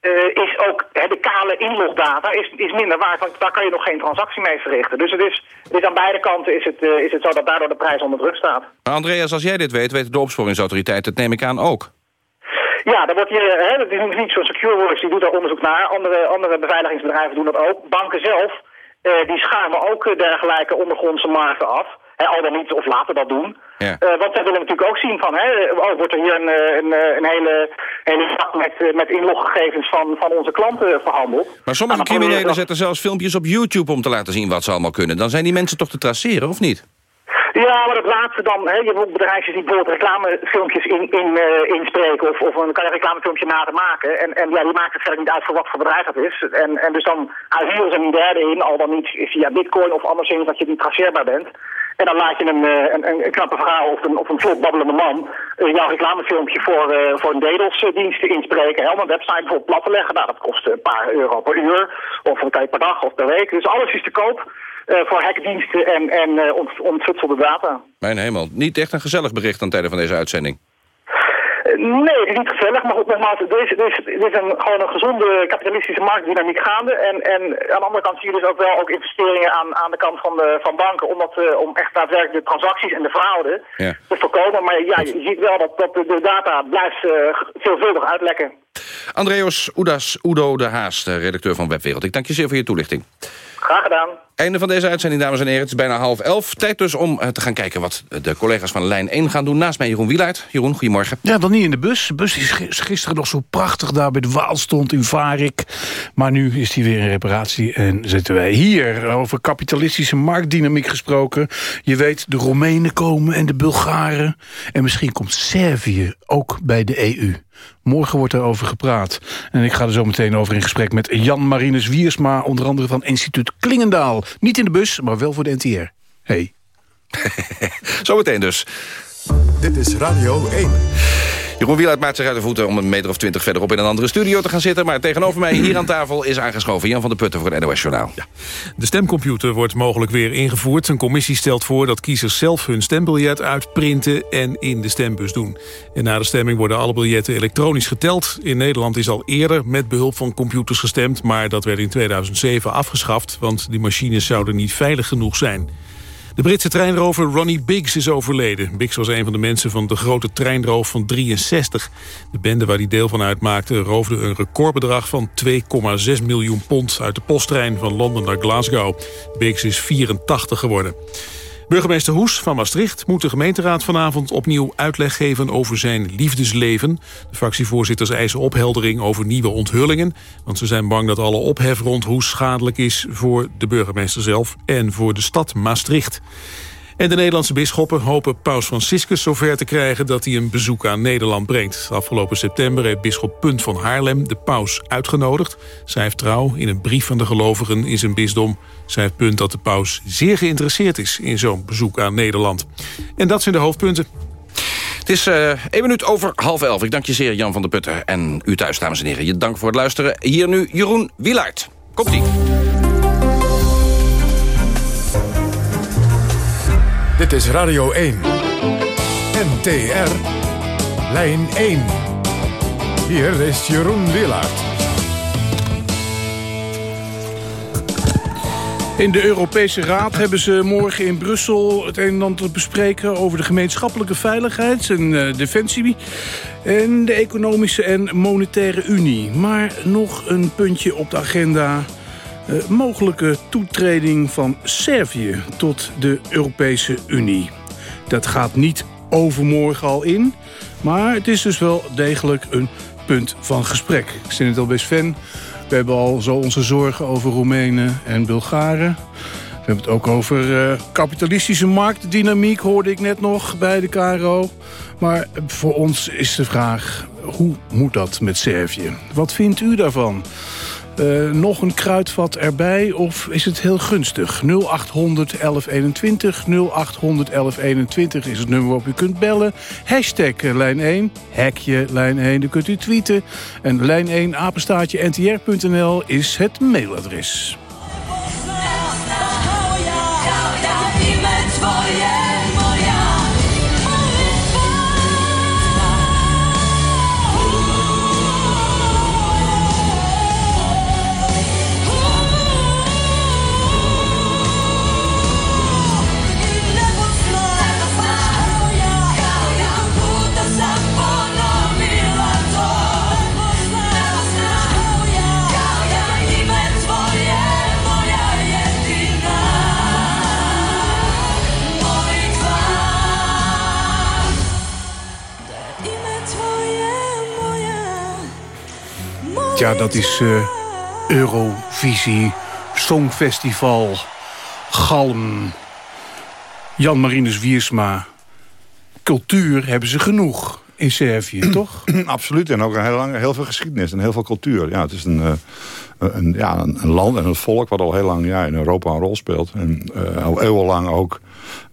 eh, is ook hè, de kale inlogdata is, is minder waard, want daar kan je nog geen transactie mee verrichten. Dus het is, het is aan beide kanten is het, eh, is het zo dat daardoor de prijs onder druk staat. Maar Andreas, als jij dit weet, weten de opsporingsautoriteit... dat neem ik aan ook. Ja, daar wordt hier, hè, dat is niet zo'n SecureWorks, die doet daar onderzoek naar. Andere, andere beveiligingsbedrijven doen dat ook. Banken zelf, eh, die schuimen ook dergelijke ondergrondse markten af. Al dan niet, of laten dat doen. Ja. Eh, want zij willen natuurlijk ook zien van, hè, oh, wordt er hier een, eh, een, eh, een hele, hele zak met, met inloggegevens van, van onze klanten verhandeld. Maar sommige Nou, criminelen zetten zelfs filmpjes op YouTube... om te laten zien wat ze allemaal kunnen. Dan zijn die mensen toch te traceren, of niet? Ja, maar dat laatste dan, hè, je ook bedrijfjes die bijvoorbeeld reclamefilmpjes in, in, inspreken of, of dan kan je een reclamefilmpje na te maken. En, en ja, die maakt het verder niet uit voor wat voor bedrijf dat is. En, en dus dan huren ze een derde in, al dan niet via bitcoin of anderszins dat je niet traceerbaar bent. En dan laat je een, eh, een, een, een knappe vrouw of een, of een babbelende man eh, jouw reclamefilmpje voor, eh, voor een DDoS-dienst te inspreken. Om een website bijvoorbeeld plat te leggen. Nou, dat kost een paar euro per uur. Of kan je per dag of per week. Dus alles is te koop voor hackdiensten en, en ont, ontfutselde data. Mijn hemel, niet echt een gezellig bericht aan het einde van deze uitzending. Nee, het is niet gezellig, maar goed, nogmaals, er is, er is, er is een, gewoon een gezonde kapitalistische marktdynamiek gaande. En, en aan de andere kant zie je dus ook wel ook investeringen aan, aan de kant van, de, van banken om, dat, eh, om echt daadwerkelijk de transacties en de fraude Ja. te voorkomen. Maar ja, je ziet wel dat, dat de, data blijft eh, veelvuldig uitlekken. Andreas Oedas, Udo de Haas, de redacteur van Webwereld. Ik dank je zeer voor je toelichting. Graag gedaan. Einde van deze uitzending, dames en heren. Het is bijna half elf. Tijd dus om eh, te gaan kijken wat de collega's van Lijn 1 gaan doen. Naast mij Jeroen Wielaert. Jeroen, goedemorgen. Ja, dan niet in de bus. De bus die is gisteren nog zo prachtig daar bij de Waal stond in Varik. Maar nu is die weer in reparatie en zitten wij hier. Over kapitalistische marktdynamiek gesproken. Je weet, de Roemenen komen en de Bulgaren. En misschien komt Servië ook bij de EU. Morgen wordt erover gepraat. En ik ga er zo meteen over in gesprek met Jan Marinus Wiersma... onder andere van instituut Klingendaal. Niet in de bus, maar wel voor de NTR. Hey. [laughs] Zometeen dus. Dit is Radio 1. Jeroen Wieluid maakt zich uit de voeten om een meter of twintig verderop in een andere studio te gaan zitten. Maar tegenover mij hier aan tafel is aangeschoven Jan van der Putten voor het NOS Journaal. De stemcomputer wordt mogelijk weer ingevoerd. Een commissie stelt voor dat kiezers zelf hun stembiljet uitprinten en in de stembus doen. En na de stemming worden alle biljetten elektronisch geteld. In Nederland is al eerder met behulp van computers gestemd, maar dat werd in 2007 afgeschaft, want die machines zouden niet veilig genoeg zijn. De Britse treinrover Ronnie Biggs is overleden. Biggs was een van de mensen van de grote treinroof van 63. De bende waar hij deel van uitmaakte roofde een recordbedrag van 2,6 miljoen pond... uit de posttrein van Londen naar Glasgow. Biggs is 84 geworden. Burgemeester Hoes van Maastricht moet de gemeenteraad vanavond opnieuw uitleg geven over zijn liefdesleven. De fractievoorzitters eisen opheldering over nieuwe onthullingen, want ze zijn bang dat alle ophef rond Hoes schadelijk is voor de burgemeester zelf en voor de stad Maastricht. En de Nederlandse bisschoppen hopen paus Franciscus zover te krijgen dat hij een bezoek aan Nederland brengt. Afgelopen september heeft bisschop Punt van Haarlem de paus uitgenodigd. Zij heeft trouw in een brief van de gelovigen in zijn bisdom. Heeft punt dat de paus zeer geïnteresseerd is in zo'n bezoek aan Nederland. En dat zijn de hoofdpunten. Het is uh, één minuut over half elf. Ik dank je zeer, Jan van der Putten. En u thuis, dames en heren. Je dank voor het luisteren. Hier nu Jeroen Wielaert. Komt-ie. Dit is Radio 1. NTR. Lijn 1. Hier is Jeroen Willaert. In de Europese Raad hebben ze morgen in Brussel het een en ander te bespreken... over de gemeenschappelijke veiligheid en uh, defensie... en de economische en monetaire unie. Maar nog een puntje op de agenda... Uh, mogelijke toetreding van Servië tot de Europese Unie. Dat gaat niet overmorgen al in, maar het is dus wel degelijk een punt van gesprek. Ik zit het al bij Sven. We hebben al zo onze zorgen over Roemenen en Bulgaren. We hebben het ook over uh, kapitalistische marktdynamiek, hoorde ik net nog bij de KRO. Maar voor ons is de vraag, hoe moet dat met Servië? Wat vindt u daarvan? Uh, nog een kruidvat erbij of is het heel gunstig? 0800 1121, 0800 1121 is het nummer waarop u kunt bellen. Hashtag lijn 1, hekje lijn 1, dan kunt u tweeten. En lijn 1 apenstaatje ntr.nl is het mailadres. Ja, dat is uh, Eurovisie, Songfestival, Galm, Jan Marinus Wiersma. Cultuur hebben ze genoeg in Servië, [clears throat] toch? Absoluut, en ook een heel, lang, heel veel geschiedenis en heel veel cultuur. Ja, het is een, uh, een, ja, een, land en een volk wat al heel lang ja, in Europa een rol speelt. En uh, al eeuwenlang ook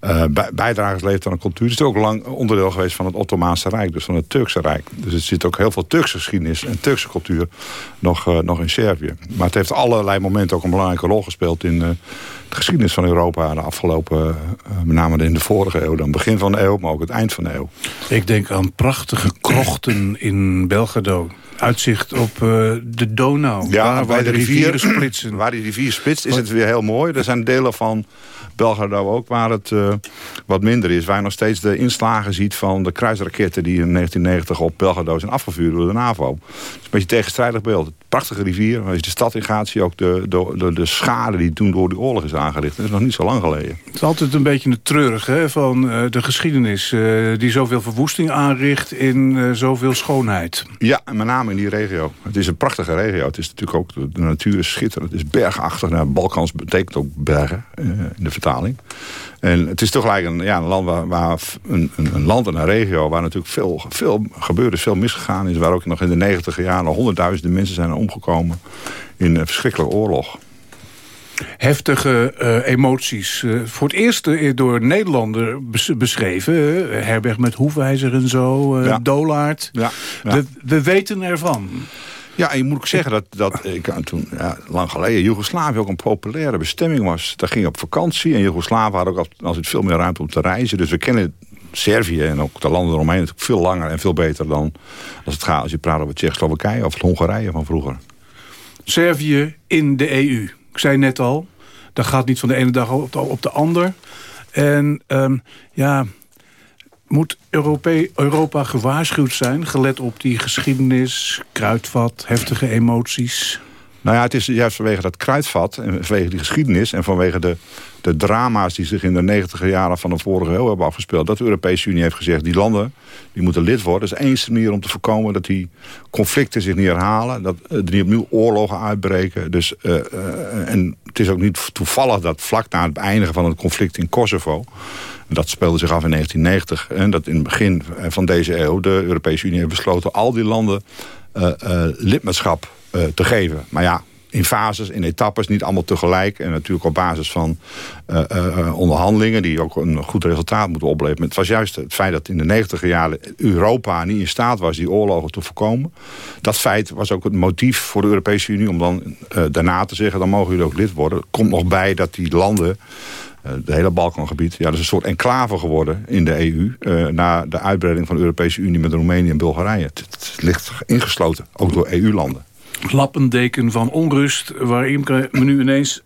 uh, bijdragers levert aan een cultuur. Het is ook lang onderdeel geweest van het Ottomaanse Rijk, dus van het Turkse Rijk. Dus er zit ook heel veel Turkse geschiedenis en Turkse cultuur nog, uh, nog in Servië. Maar het heeft allerlei momenten ook een belangrijke rol gespeeld in uh, de geschiedenis van Europa de afgelopen, met name in de vorige eeuw, dan begin van de eeuw, maar ook het eind van de eeuw. Ik denk aan prachtige krochten in Belgrado uitzicht op uh, de Donau. Ja, waar, waar de, de rivieren rivier, splitsen. [clears throat] Waar die rivier splitst is het weer heel mooi. Er zijn delen van Belgrado ook waar het uh, wat minder is. Waar je nog steeds de inslagen ziet van de kruisraketten... die in 1990 op Belgrado zijn afgevuurd door de NAVO. Het is een beetje een tegenstrijdig beeld. Prachtige rivier. Als je de stad in gaat, zie je ook de, de, de, de schade die toen door die oorlog is aangericht. Dat is nog niet zo lang geleden. Het is altijd een beetje het treurig hè, van uh, de geschiedenis... Uh, die zoveel verwoesting aanricht in uh, zoveel schoonheid. Ja, en met name in die regio. Het is een prachtige regio. Het is natuurlijk ook, de, de natuur is schitterend. Het is bergachtig. Nou, Balkans betekent ook bergen in de vertaling. En het is toch eigenlijk een, ja, een land waar, waar een, een, land en een regio waar natuurlijk veel, veel gebeurd is, veel misgegaan is. Waar ook nog in de negentiger jaren honderdduizenden mensen zijn omgekomen in een verschrikkelijke oorlog. heftige uh, emoties. Uh, voor het eerst uh, door Nederlander bes beschreven. Herberg met Hoefijzer en zo, ja. Dolaard. Ja. ja. We, we weten ervan. Ja, en je moet ook zeggen dat, dat ik, toen, ja, lang geleden, Joegoslavië ook een populaire bestemming was. Daar ging op vakantie en Joegoslavië had ook altijd veel meer ruimte om te reizen. Dus we kennen Servië en ook de landen eromheen natuurlijk veel langer en veel beter dan als het gaat als je praat over Tsjechoslowakije of Hongarije van vroeger. Servië in de EU. Ik zei net al, dat gaat niet van de ene dag op de, op de ander. En um, ja, moet Europa gewaarschuwd zijn... gelet op die geschiedenis, kruidvat, heftige emoties? Nou ja, het is juist vanwege dat kruidvat en vanwege die geschiedenis... en vanwege de, de drama's die zich in de negentiger jaren van de vorige eeuw hebben afgespeeld... dat de Europese Unie heeft gezegd, die landen die moeten lid worden. Dat is enige manier om te voorkomen dat die conflicten zich niet herhalen. Dat er niet opnieuw oorlogen uitbreken. Dus, uh, uh, en het is ook niet toevallig dat vlak na het beëindigen van het conflict in Kosovo... Dat speelde zich af in 1990. En dat in het begin van deze eeuw de Europese Unie heeft besloten... al die landen uh, uh, lidmaatschap te geven. Maar ja, in fases, in etappes, niet allemaal tegelijk. En natuurlijk op basis van onderhandelingen... die ook een goed resultaat moeten opleveren. Het was juist het feit dat in de negentiger jaren... Europa niet in staat was die oorlogen te voorkomen. Dat feit was ook het motief voor de Europese Unie... om dan daarna te zeggen, dan mogen jullie ook lid worden. Komt nog bij dat die landen het hele Balkangebied. Ja, dat is een soort enclave geworden in de EU... Uh, na de uitbreiding van de Europese Unie met Roemenië en Bulgarije. Het, ligt ingesloten, ook door EU-landen. Lappendeken van onrust, waarin me nu ineens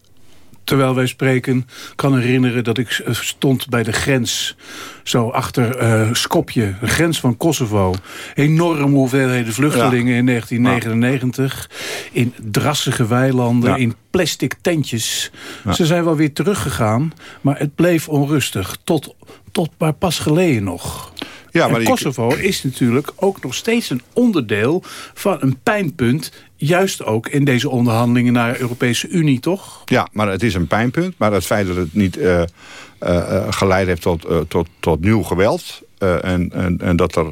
terwijl wij spreken, kan herinneren dat ik stond bij de grens. Zo achter uh, Skopje, de grens van Kosovo. Enorme hoeveelheden vluchtelingen ja. in 1999. Ja. In drassige weilanden, ja. in plastic tentjes. Ze zijn wel weer teruggegaan, maar het bleef onrustig. Tot, tot maar pas geleden nog. Ja, maar en Kosovo is natuurlijk ook nog steeds een onderdeel van een pijnpunt juist ook in deze onderhandelingen naar de Europese Unie, toch? Ja, maar het is een pijnpunt. Maar het feit dat het niet uh, uh, geleid heeft tot, tot, tot nieuw geweld... En, en, en, dat er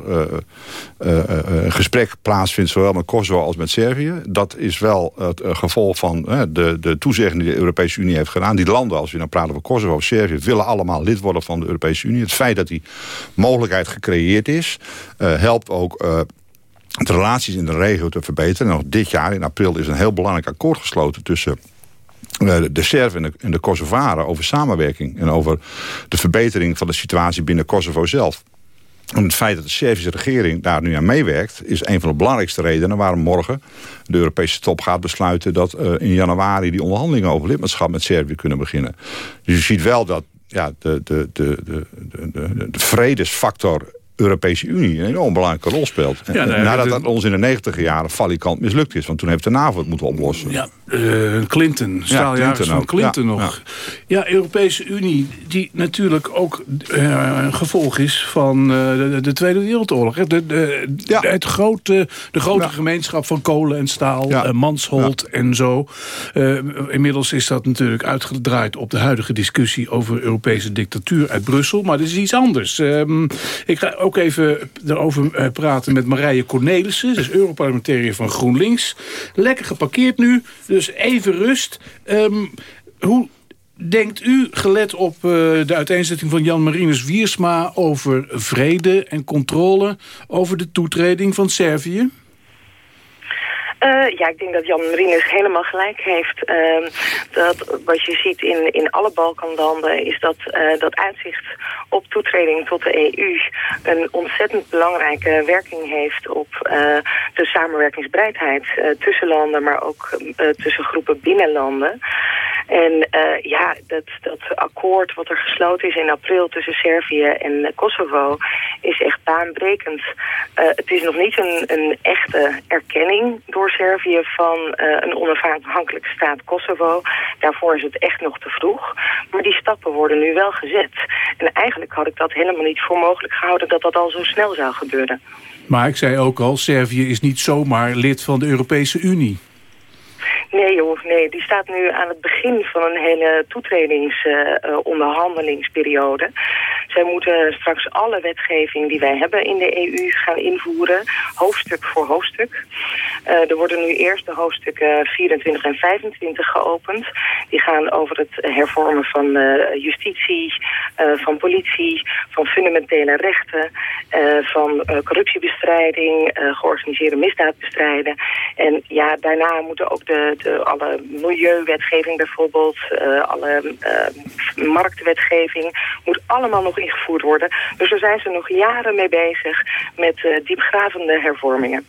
een gesprek plaatsvindt, zowel met Kosovo als met Servië. Dat is wel het gevolg van de, de toezegging die de Europese Unie heeft gedaan. Die landen, als we nou praten over Kosovo, Servië... willen allemaal lid worden van de Europese Unie. Het feit dat die mogelijkheid gecreëerd is... helpt ook de relaties in de regio te verbeteren. En nog dit jaar, in april, is een heel belangrijk akkoord gesloten... tussen de Serven en de, en de Kosovaren over samenwerking... en over de verbetering van de situatie binnen Kosovo zelf. En het feit dat de Servische regering daar nu aan meewerkt... is een van de belangrijkste redenen waarom morgen de Europese top gaat besluiten... dat uh, in januari die onderhandelingen over lidmaatschap met Servië kunnen beginnen. Dus je ziet wel dat ja, de, de, de, de, de, de vredesfactor Europese Unie een enorm belangrijke rol speelt. Ja, nou, Nadat dat ons in de negentiger jaren falikant mislukt is. Want toen heeft de NAVO het moeten oplossen. Ja, uh, Clinton, straaljagers ja, van Clinton ja, nog. Ja. ja, Europese Unie, die natuurlijk ook uh, een gevolg is van uh, de, de, Tweede Wereldoorlog. De, de, ja. het grote, de grote gemeenschap van kolen en staal, Manshold en zo. inmiddels is dat natuurlijk uitgedraaid op de huidige discussie over Europese dictatuur uit Brussel. Maar dat is iets anders. Um, ik ga ook even erover praten met Marije Cornelissen. Is Europarlementariër van GroenLinks. Lekker geparkeerd nu. Dus even rust. Um, hoe denkt u, gelet op uh, de uiteenzetting van Jan Marinus Wiersma... over vrede en controle over de toetreding van Servië? Uh, ja, ik denk dat Jan Marinus helemaal gelijk heeft. Uh, dat wat je ziet in, in alle Balkanlanden is dat uh, dat uitzicht op toetreding tot de EU een ontzettend belangrijke werking heeft op de samenwerkingsbereidheid tussen landen, maar ook tussen groepen binnen landen. En uh, ja, dat, dat akkoord wat er gesloten is in april tussen Servië en Kosovo is echt baanbrekend. Uh, het is nog niet een, een echte erkenning door Servië van uh, een onafhankelijke staat Kosovo. Daarvoor is het echt nog te vroeg. Maar die stappen worden nu wel gezet. En eigenlijk had ik dat helemaal niet voor mogelijk gehouden dat dat al zo snel zou gebeuren. Maar ik zei ook al, Servië is niet zomaar lid van de Europese Unie. Nee joh, nee. Die staat nu aan het begin van een hele toetredingsonderhandelingsperiode. Uh, Zij moeten straks alle wetgeving die wij hebben in de EU gaan invoeren, hoofdstuk voor hoofdstuk. Uh, er worden nu eerst de hoofdstukken 24 en 25 geopend. Die gaan over het hervormen van uh, justitie, uh, van politie, van fundamentele rechten, van corruptiebestrijding, georganiseerde misdaad bestrijden. En ja, daarna moeten ook de, de alle milieuwetgeving bijvoorbeeld, alle marktwetgeving, moet allemaal nog ingevoerd worden. Dus daar zijn ze nog jaren mee bezig met diepgravende hervormingen.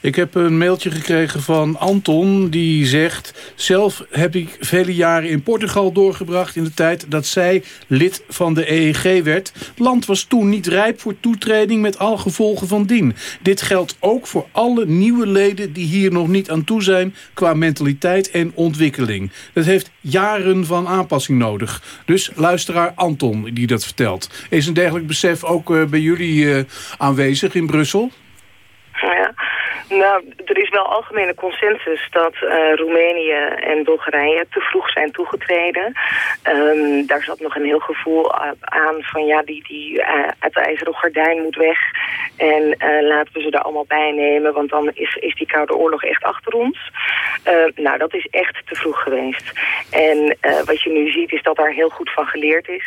Ik heb een mailtje gekregen van Anton die zegt... zelf heb ik vele jaren in Portugal doorgebracht in de tijd dat zij lid van de EEG werd. Land was toen niet rijp voor toetreding met al gevolgen van dien. Dit geldt ook voor alle nieuwe leden die hier nog niet aan toe zijn... qua mentaliteit en ontwikkeling. Dat heeft jaren van aanpassing nodig. Dus luisteraar Anton die dat vertelt. Is een dergelijk besef ook uh, bij jullie uh, aanwezig in Brussel? Ja, nou, er is wel algemene consensus dat uh, Roemenië en Bulgarije te vroeg zijn toegetreden. Um, daar zat nog een heel gevoel aan van ja, die, die uh, het ijzeren gordijn moet weg. En uh, laten we ze er allemaal bij nemen, want dan is, is die Koude Oorlog echt achter ons. nou, dat is echt te vroeg geweest. En wat je nu ziet is dat daar heel goed van geleerd is.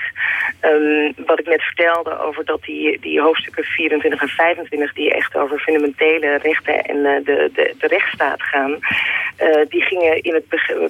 Um, wat ik net vertelde over dat die, die hoofdstukken 24 en 25... die echt over fundamentele rechten en uh, de, de, de rechtsstaat gaan... Uh, die gingen in het,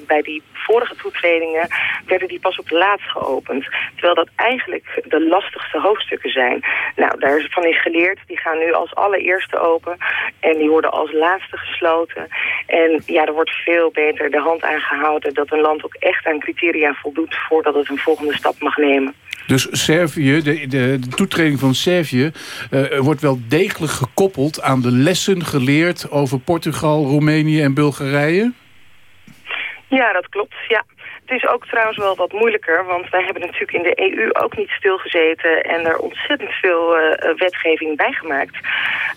bij die vorige toetredingen... werden die pas op laatst geopend. Terwijl dat eigenlijk de lastigste hoofdstukken zijn. Nou, daarvan is geleerd. Die gaan nu als allereerste open. En die worden als laatste gesloten. En ja, er wordt veel beter de hand aangehouden... dat een land ook echt aan criteria voldoet... voordat het een volgende stap mag nemen. Dus Servië, de, de, toetreding van Servië... Uh, wordt wel degelijk gekoppeld aan de lessen geleerd... over Portugal, Roemenië en Bulgarije? Ja, dat klopt, ja. Het is ook trouwens wel wat moeilijker, want wij hebben natuurlijk in de EU ook niet stilgezeten en er ontzettend veel uh, wetgeving bijgemaakt.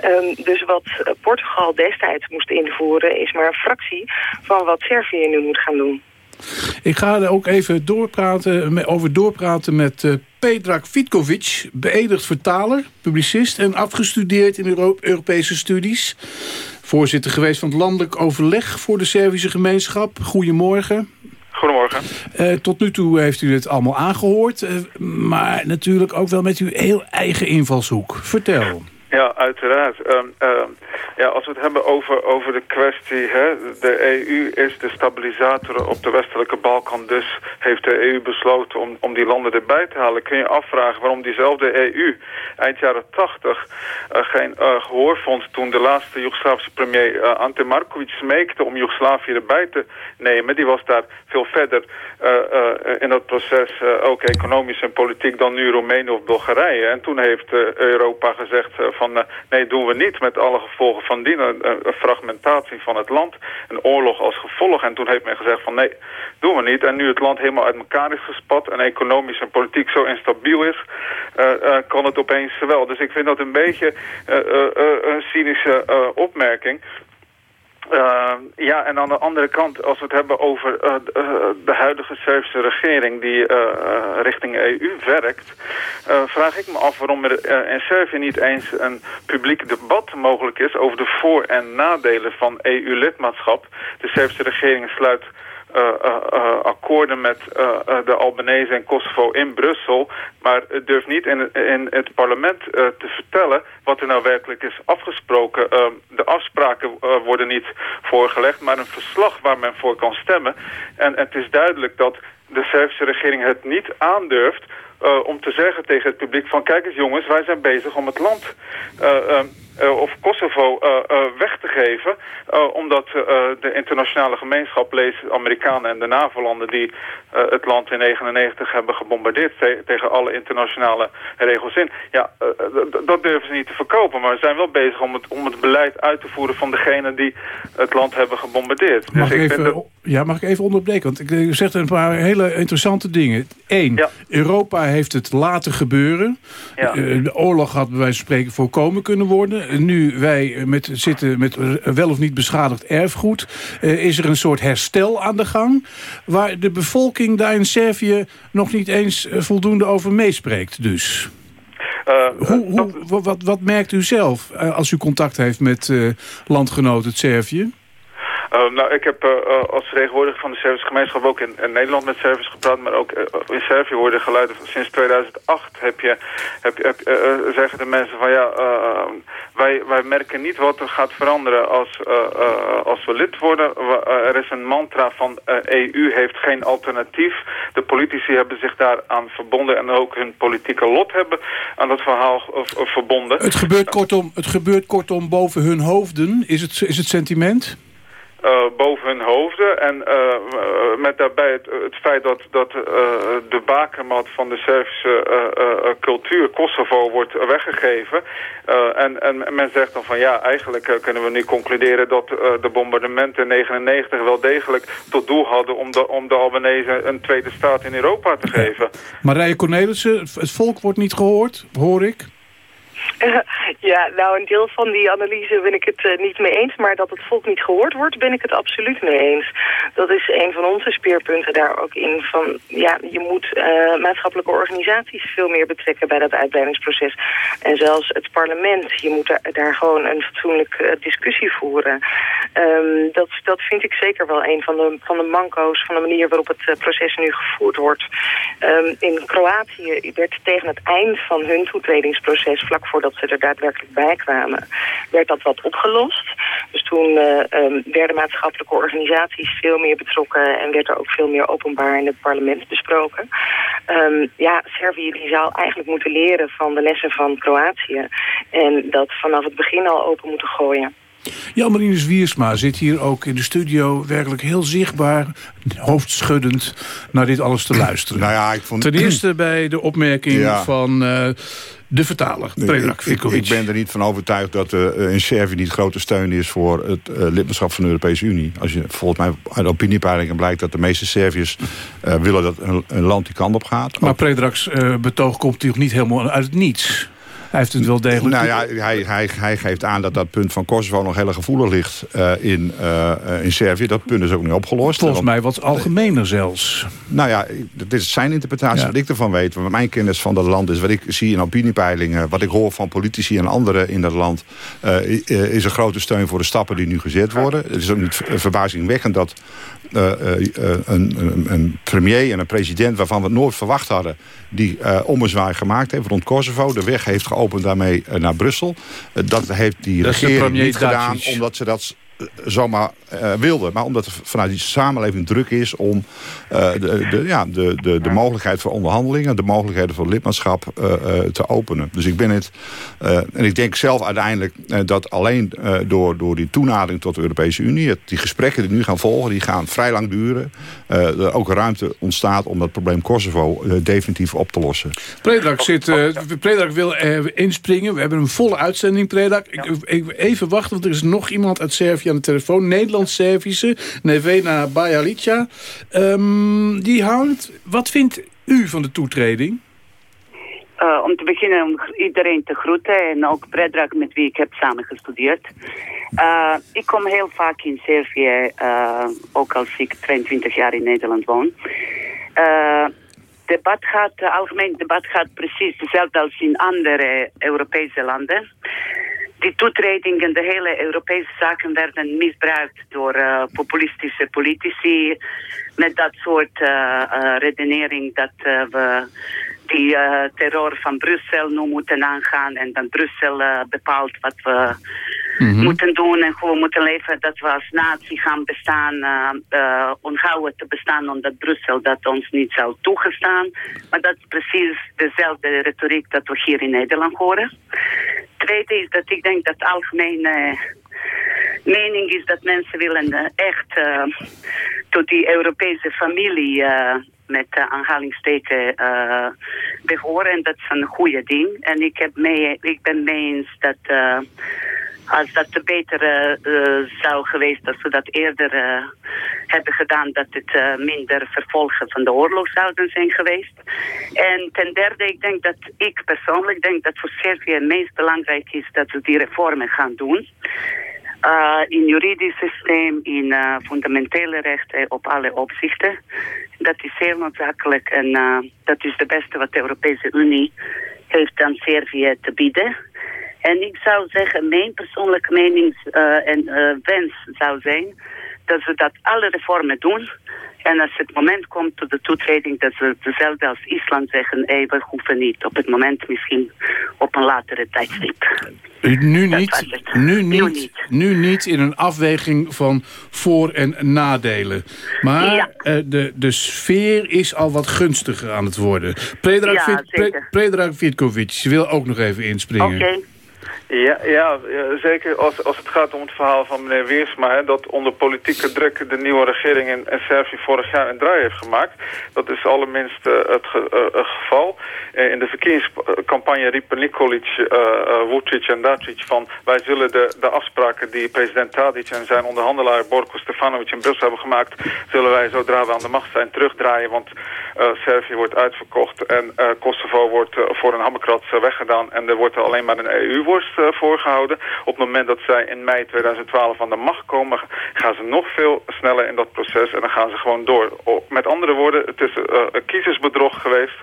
Um, dus wat Portugal destijds moest invoeren is maar een fractie van wat Servië nu moet gaan doen. Ik ga er ook even doorpraten, over doorpraten met uh, Pedrag Vitkovic, beëdigd vertaler, publicist en afgestudeerd in Euro Europese studies. Voorzitter geweest van het landelijk overleg voor de Servische gemeenschap. Goedemorgen. Goedemorgen. Uh, tot nu toe heeft u het allemaal aangehoord, uh, maar natuurlijk ook wel met uw heel eigen invalshoek. Vertel. Ja, uiteraard. Um, um, ja, als we het hebben over, over de kwestie, hè, de EU is de stabilisator op de westelijke Balkan, dus heeft de EU besloten om, om die landen erbij te halen. Kun je afvragen waarom diezelfde EU eind jaren 80 uh, geen uh, gehoor vond toen de laatste Joegoslavische premier uh, Ante Markovic smeekte om Joegoslavië erbij te nemen. Die was daar veel verder in dat proces, ook economisch en politiek, dan nu Roemenië of Bulgarije. En toen heeft Europa gezegd van nee, doen we niet met alle gevolgen van dien. Een, fragmentatie van het land, een oorlog als gevolg. En toen heeft men gezegd van nee, doen we niet. En nu het land helemaal uit elkaar is gespat en economisch en politiek zo instabiel is, uh, uh, kan het opeens wel. Dus ik vind dat een beetje uh, een cynische opmerking. Uh, ja, en aan de andere kant, als we het hebben over uh, de huidige Servische regering die uh, richting EU werkt, vraag ik me af waarom er in Servië niet eens een publiek debat mogelijk is over de voor- en nadelen van EU-lidmaatschap. De Servische regering sluit akkoorden met de Albanese en Kosovo in Brussel. Maar durft niet in, in het parlement te vertellen wat er nou werkelijk is afgesproken. de afspraken worden niet voorgelegd, maar een verslag waar men voor kan stemmen. En het is duidelijk dat de Servische regering het niet aandurft om te zeggen tegen het publiek van... kijk eens jongens, wij zijn bezig om het land uh, of Kosovo weg te geven... omdat de internationale gemeenschap, lees Amerikanen en de NAVO-landen... die het land in 1999 hebben gebombardeerd te tegen alle internationale regels in. Ja, dat durven ze niet te verkopen, maar we zijn wel bezig om het, om het beleid uit te voeren... van degenen die het land hebben gebombardeerd. Mag dus ik even. Ja, mag ik even onderbreken? Want ik, u zegt een paar hele interessante dingen. Eén, ja. Europa heeft het laten gebeuren. Ja. De oorlog had bij wijze van spreken voorkomen kunnen worden. En nu wij met, zitten met wel of niet beschadigd erfgoed... Uh, is er een soort herstel aan de gang... waar de bevolking daar in Servië nog niet eens voldoende over meespreekt dus. Hoe, hoe, wa- wat, wat merkt u zelf eh, als u contact heeft met eh landgenoten Servië? Uh, nou, ik heb uh, uh, als vertegenwoordiger van de Servische gemeenschap ook in, Nederland met Serviërs gepraat, maar ook in Servië worden geluiden. Sinds 2008 heb je, heb, zeggen de mensen van ja, wij, wij merken niet wat er gaat veranderen als, als we lid worden. er is een mantra van EU heeft geen alternatief. De politici hebben zich daaraan verbonden en ook hun politieke lot hebben aan dat verhaal verbonden. Het gebeurt, kortom, het gebeurt kortom boven hun hoofden, is het, is het sentiment? Uh, boven hun hoofden. En uh, met daarbij het, het, feit dat, dat de bakermat van de Servische cultuur, Kosovo, wordt weggegeven. En, en, men zegt dan van ja, eigenlijk kunnen we nu concluderen dat de bombardementen in 99 wel degelijk tot doel hadden om de, om de Albanese een tweede staat in Europa te geven. Marije Cornelissen, het volk wordt niet gehoord, hoor ik. [laughs] ja, nou een deel van die analyse ben ik het uh, niet mee eens. Maar dat het volk niet gehoord wordt, ben ik het absoluut mee eens. Dat is een van onze speerpunten daar ook in. Van, ja, je moet uh, maatschappelijke organisaties veel meer betrekken bij dat uitbreidingsproces. En zelfs het parlement, je moet daar, daar gewoon een fatsoenlijke uh, discussie voeren. Um, dat, dat vind ik zeker wel een van de, van de manco's van de manier waarop het proces nu gevoerd wordt. Um, in Kroatië werd tegen het eind van hun toetredingsproces, vlak voordat ze er daadwerkelijk bij kwamen, werd dat wat opgelost. Dus toen uh, um, werden maatschappelijke organisaties veel meer betrokken en werd er ook veel meer openbaar in het parlement besproken. Um, ja, Servië die zou eigenlijk moeten leren van de lessen van Kroatië en dat vanaf het begin al open moeten gooien. Jan Marinus Wiersma zit hier ook in de studio werkelijk heel zichtbaar, hoofdschuddend, naar dit alles te luisteren. Nou ja, ik vond... Ten eerste bij de opmerking Ja. van uh, de vertaler, Predrag ik, ik, ik ben er niet van overtuigd dat uh, in Servië niet grote steun is voor het uh, lidmaatschap van de Europese Unie. Als je volgens mij uit opiniepeilingen blijkt dat de meeste Serviërs uh, willen dat een, een, land die kant op gaat. Maar Predrags betoog komt natuurlijk niet helemaal uit het niets. Hij heeft het wel degelijk... Nou ja, hij, hij, hij geeft aan dat dat punt van Kosovo nog heel gevoelig ligt uh, in, uh, in Servië. Dat punt is ook niet opgelost. Volgens mij wat algemener zelfs. Nou ja, dit is zijn interpretatie ja. wat ik ervan weet. Want mijn kennis van dat land is wat ik zie in opiniepeilingen... wat ik hoor van politici en anderen in dat land... Uh, is een grote steun voor de stappen die nu gezet worden. Het is ook niet verbazingwekkend dat een, een, een premier en een president... waarvan we het nooit verwacht hadden... die ommezwaai gemaakt heeft rond Kosovo. De weg heeft geopend daarmee naar Brussel. dat heeft die dat regering niet gedaan omdat ze dat zomaar uh, wilde. Maar omdat er vanuit die samenleving druk is om uh, de, de, ja, de, de, de mogelijkheid voor onderhandelingen... de mogelijkheden voor lidmaatschap te openen. Dus ik ben het... en ik denk zelf uiteindelijk dat alleen door, door die toenadering tot de Europese Unie... Die gesprekken die nu gaan volgen, die gaan vrij lang duren... er ook ruimte ontstaat om dat probleem Kosovo definitief op te lossen. Predak, zit, Predak wil inspringen. We hebben een volle uitzending, Predak. Ik, ik, even wachten, want er is nog iemand uit Servië aan de telefoon. Nederlands-Servische, Nevena Bajalica. Um, die houdt. Wat vindt u van de toetreding? Uh, om te beginnen om iedereen te groeten en ook Predrag met wie ik heb samen gestudeerd. Uh, ik kom heel vaak in Servië, uh, ook als ik 22 jaar in Nederland woon. debat gaat, algemeen debat gaat precies hetzelfde als in andere Europese landen die toetreding en de hele Europese zaken werden misbruikt door uh, populistische politici met dat soort uh, uh, redenering dat we die terror van Brussel nu moeten aangaan en dan Brussel bepaalt wat we mm -hmm. moeten doen en hoe we moeten leven, dat we als natie gaan bestaan, onthouden te bestaan omdat Brussel dat ons niet zou toegestaan. Maar dat is precies dezelfde retoriek dat we hier in Nederland horen tweede is dat ik denk dat algemene mening is dat mensen willen uh, echt uh, tot die Europese familie uh, met aanhalingsteken behoren. En dat is een goede ding. En ik, heb mee, ik ben mee eens dat als dat te beter uh, zou geweest als we dat eerder uh, hebben gedaan, dat het minder vervolgen van de oorlog zouden zijn geweest. En ten derde, ik denk dat ik persoonlijk denk dat voor Servië het meest belangrijk is dat we die reformen gaan doen. in juridisch systeem, in fundamentele rechten op alle opzichten. Dat is heel noodzakelijk en dat is het beste wat de Europese Unie heeft aan Servië te bieden. En ik zou zeggen, mijn persoonlijke mening eh, en eh, wens zou zijn dat ze dat alle reformen doen. En als het moment komt tot de toetreding, dat ze dezelfde als Island zeggen, hey, we hoeven niet. Op het moment misschien op een latere tijdstip. Nu niet, nu niet, nu niet in een afweging van voor- en nadelen. Maar Ja. eh, de, de sfeer is al wat gunstiger aan het worden. Predrag, Ja, Vit-. Predrag Vitkovic wil ook nog even inspringen. Ja, ja, ja, zeker als, als het gaat om het verhaal van meneer Wiersma... Dat onder politieke druk de nieuwe regering in, Servië vorig jaar een draai heeft gemaakt. Dat is allerminst eh, het eh, eh, geval. Eh, in de verkiezingscampagne riepen Nikolic, Vucic en Dacic van... wij zullen de, de afspraken die president Tadic en zijn onderhandelaar Borko Stefanovic in Brussel hebben gemaakt... zullen wij zodra we aan de macht zijn terugdraaien, want Servië wordt uitverkocht... en Kosovo wordt voor een hammerkrats eh, weggedaan en er wordt alleen maar een EU-worst voorgehouden. Op het moment dat zij in mei 2012 aan de macht komen, gaan ze nog veel sneller in dat proces en dan gaan ze gewoon door. O- met andere woorden, het is eh, een kiezersbedrog geweest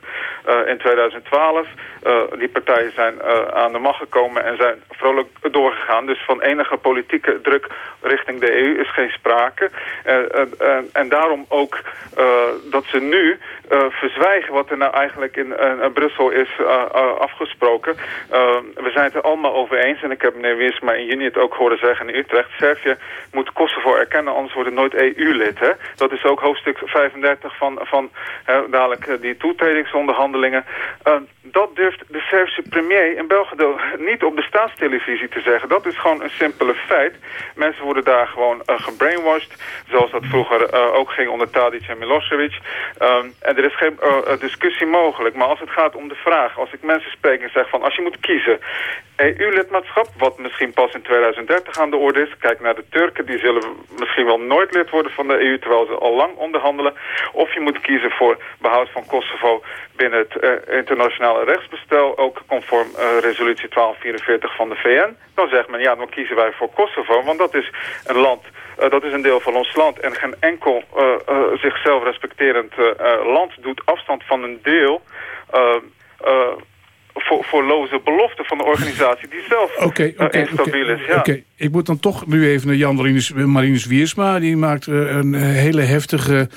eh, in 2012. Eh, die partijen zijn eh, aan de macht gekomen en zijn vrolijk doorgegaan. Dus van enige politieke druk richting de EU is geen sprake. Eh, eh, eh, en daarom ook eh, dat ze nu eh, verzwijgen wat er nou eigenlijk in eh, Brussel is eh, eh, afgesproken. Eh, we zijn het er allemaal over eens. En ik heb meneer Wiersma in juni het ook horen zeggen in Utrecht. Servië moet Kosovo erkennen, anders wordt het nooit EU-lid. Dat is ook hoofdstuk 35 van, van hè, dadelijk eh, die toetredingsonderhandelingen. Eh, dat durft de Servische premier in België [laughs] niet op de staatstelevisie te zeggen. Dat is gewoon een simpele feit. Mensen worden daar gewoon eh, gebrainwashed. Zoals dat vroeger ook ging onder Tadic en Milosevic. Ehm, en er is geen discussie mogelijk. Maar als het gaat om de vraag, als ik mensen spreek en zeg van als je moet kiezen... EU-lidmaatschap, wat misschien pas in 2030 aan de orde is. Kijk naar de Turken, die zullen misschien wel nooit lid worden van de EU... terwijl ze al lang onderhandelen. Of je moet kiezen voor behoud van Kosovo binnen het eh, internationale rechtsbestel... ook conform eh, resolutie 1244 van de VN. Dan zegt men, ja, dan kiezen wij voor Kosovo, want dat is een land... eh, dat is een deel van ons land en geen enkel zichzelf respecterend land doet afstand van een deel voor, voor loze beloften van de organisatie die zelf Oké, eh, oké, instabiel oké, is. Ja. oké. Ik moet dan toch nu even naar Jan Marinus, Marinus Wiersma. Die maakt eh, een hele heftige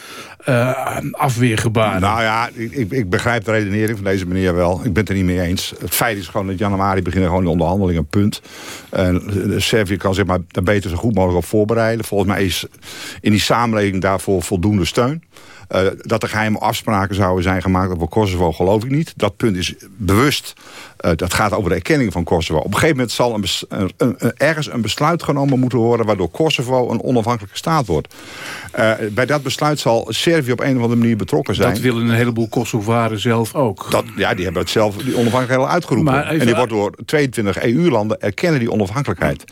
eh afweergebaar. Nou ja, ik, ik- begrijp de redenering van deze meneer wel. Ik ben het er niet mee eens. Het feit is gewoon dat januari beginnen gewoon de onderhandelingen, punt. En de Servië kan zich maar daar beter zo goed mogelijk op voorbereiden. Volgens mij is in die samenleving daarvoor voldoende steun. Eh, dat er geheime afspraken zouden zijn gemaakt over Kosovo, geloof ik niet. Dat punt is bewust. eh, dat gaat over de erkenning van Kosovo. Op een gegeven moment zal een een- ergens een besluit genomen moeten worden... waardoor Kosovo een onafhankelijke staat wordt. Eh, bij dat besluit zal Servië op een of andere manier betrokken zijn. Dat willen een heleboel Kosovaren zelf ook. Dat, ja, die hebben het zelf, die onafhankelijkheid al uitgeroepen. Even- en die wordt door 22 EU-landen erkennen die onafhankelijkheid.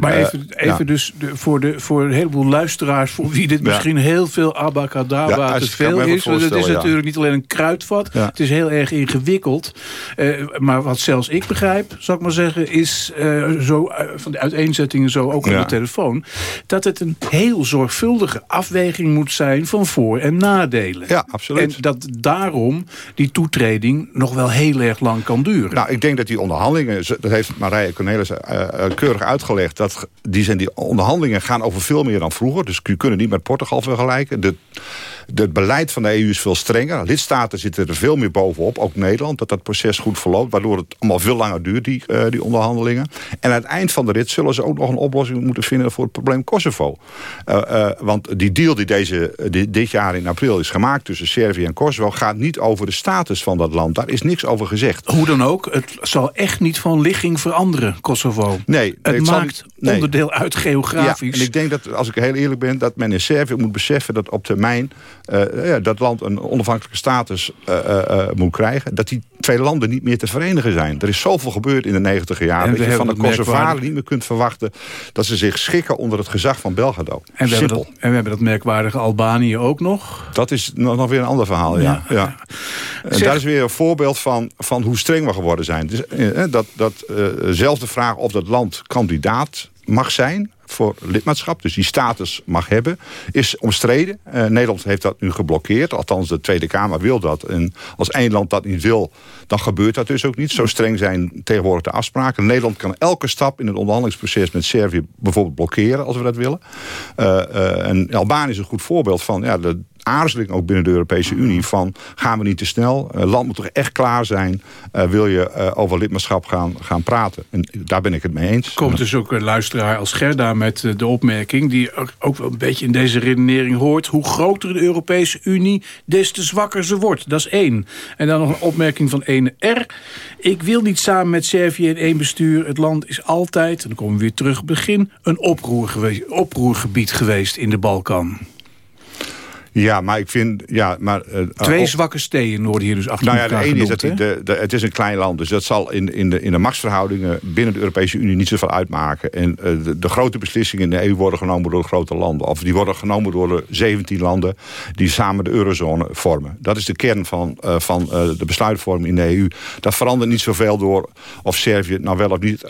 Maar even, even ja. dus de, voor, de, voor een heleboel luisteraars... voor wie dit Ja. misschien heel veel abacadabra Ja, te kan veel is. Want het is ja. natuurlijk niet alleen een kruidvat. Ja. Het is heel erg ingewikkeld. Eh, maar wat zelfs ik begrijp, zal ik maar zeggen... is eh, zo, eh, van de uiteenzettingen zo ook aan Ja. de telefoon... dat het een heel zorgvuldige afweging moet zijn... van voor- en nadelen. Ja, absoluut. En dat daarom die toetreding nog wel heel erg lang kan duren. Nou, ik denk dat die onderhandelingen, dat heeft Marije Cornelis keurig uitgelegd, dat die, zijn, die onderhandelingen gaan over veel meer dan vroeger. Dus je kunt het niet met Portugal vergelijken. De- het beleid van de EU is veel strenger. Lidstaten zitten er veel meer bovenop, ook Nederland, dat dat proces goed verloopt, waardoor het allemaal veel langer duurt, die, eh, die onderhandelingen. En aan het eind van de rit zullen ze ook nog een oplossing moeten vinden voor het probleem Kosovo. Eh, eh, want die deal die deze, die, dit jaar in april is gemaakt tussen Servië en Kosovo gaat niet over de status van dat land. Daar is niks over gezegd. Hoe dan ook, het zal echt niet van ligging veranderen, Kosovo. Nee, Het maakt niet- nee. onderdeel uit geografisch. Ja, en ik denk dat, als ik heel eerlijk ben, dat men in Servië moet beseffen dat op termijn ja, dat land een onafhankelijke status eh, eh, eh, moet krijgen. Dat die twee landen niet meer te verenigen zijn. Er is zoveel gebeurd in de negentiger En jaren. Dat je van de Kosovaren niet meer kunt verwachten dat ze zich schikken onder het gezag van Belgrado. En we, hebben Simpel. dat, en we hebben dat merkwaardige Albanië ook nog. Dat is nog, weer een ander verhaal, ja. Ja. ja. En Zeg- dat is weer een voorbeeld van, van hoe streng we geworden zijn. Dus, eh, dat, dat, eh, zelfs de vraag of dat land kandidaat mag zijn voor lidmaatschap, dus die status mag hebben, is omstreden. Eh, Nederland heeft dat nu geblokkeerd, althans de Tweede Kamer wil dat. En als één land dat niet wil, dan gebeurt dat dus ook niet. Zo streng zijn tegenwoordig de afspraken. Nederland kan elke stap in het onderhandelingsproces met Servië bijvoorbeeld blokkeren als we dat willen. Uh, en Albanië is een goed voorbeeld van ja, de aarzeling ook binnen de Europese Unie van gaan we niet te snel. Het land moet toch echt klaar zijn. Uh, wil je uh, over lidmaatschap gaan, gaan praten. En daar ben ik het mee eens. Komt dus ook een luisteraar als Gerda met uh, de opmerking... die ook wel een beetje in deze redenering hoort... hoe groter de Europese Unie, des te zwakker ze wordt. Dat is één. En dan nog een opmerking van ene R. Ik wil niet samen met Servië in één bestuur. Het land is altijd, en dan komen we weer terug begin... een oproer geweest, oproergebied geweest in de Balkan. Ja, maar ik vind... Ja, maar, uh, Twee op... zwakke steden worden hier dus achter Nou ja, de ene is dat die, de, de, het is een klein land. Dus dat zal in, in, de, in de machtsverhoudingen binnen de Europese Unie niet zoveel uitmaken. En uh, de, de, grote beslissingen in de EU worden genomen door de grote landen. Of die worden genomen door de 17 landen die samen de eurozone vormen. Dat is de kern van, uh, van de besluitvorming in de EU. Dat verandert niet zoveel door of Servië nou wel of niet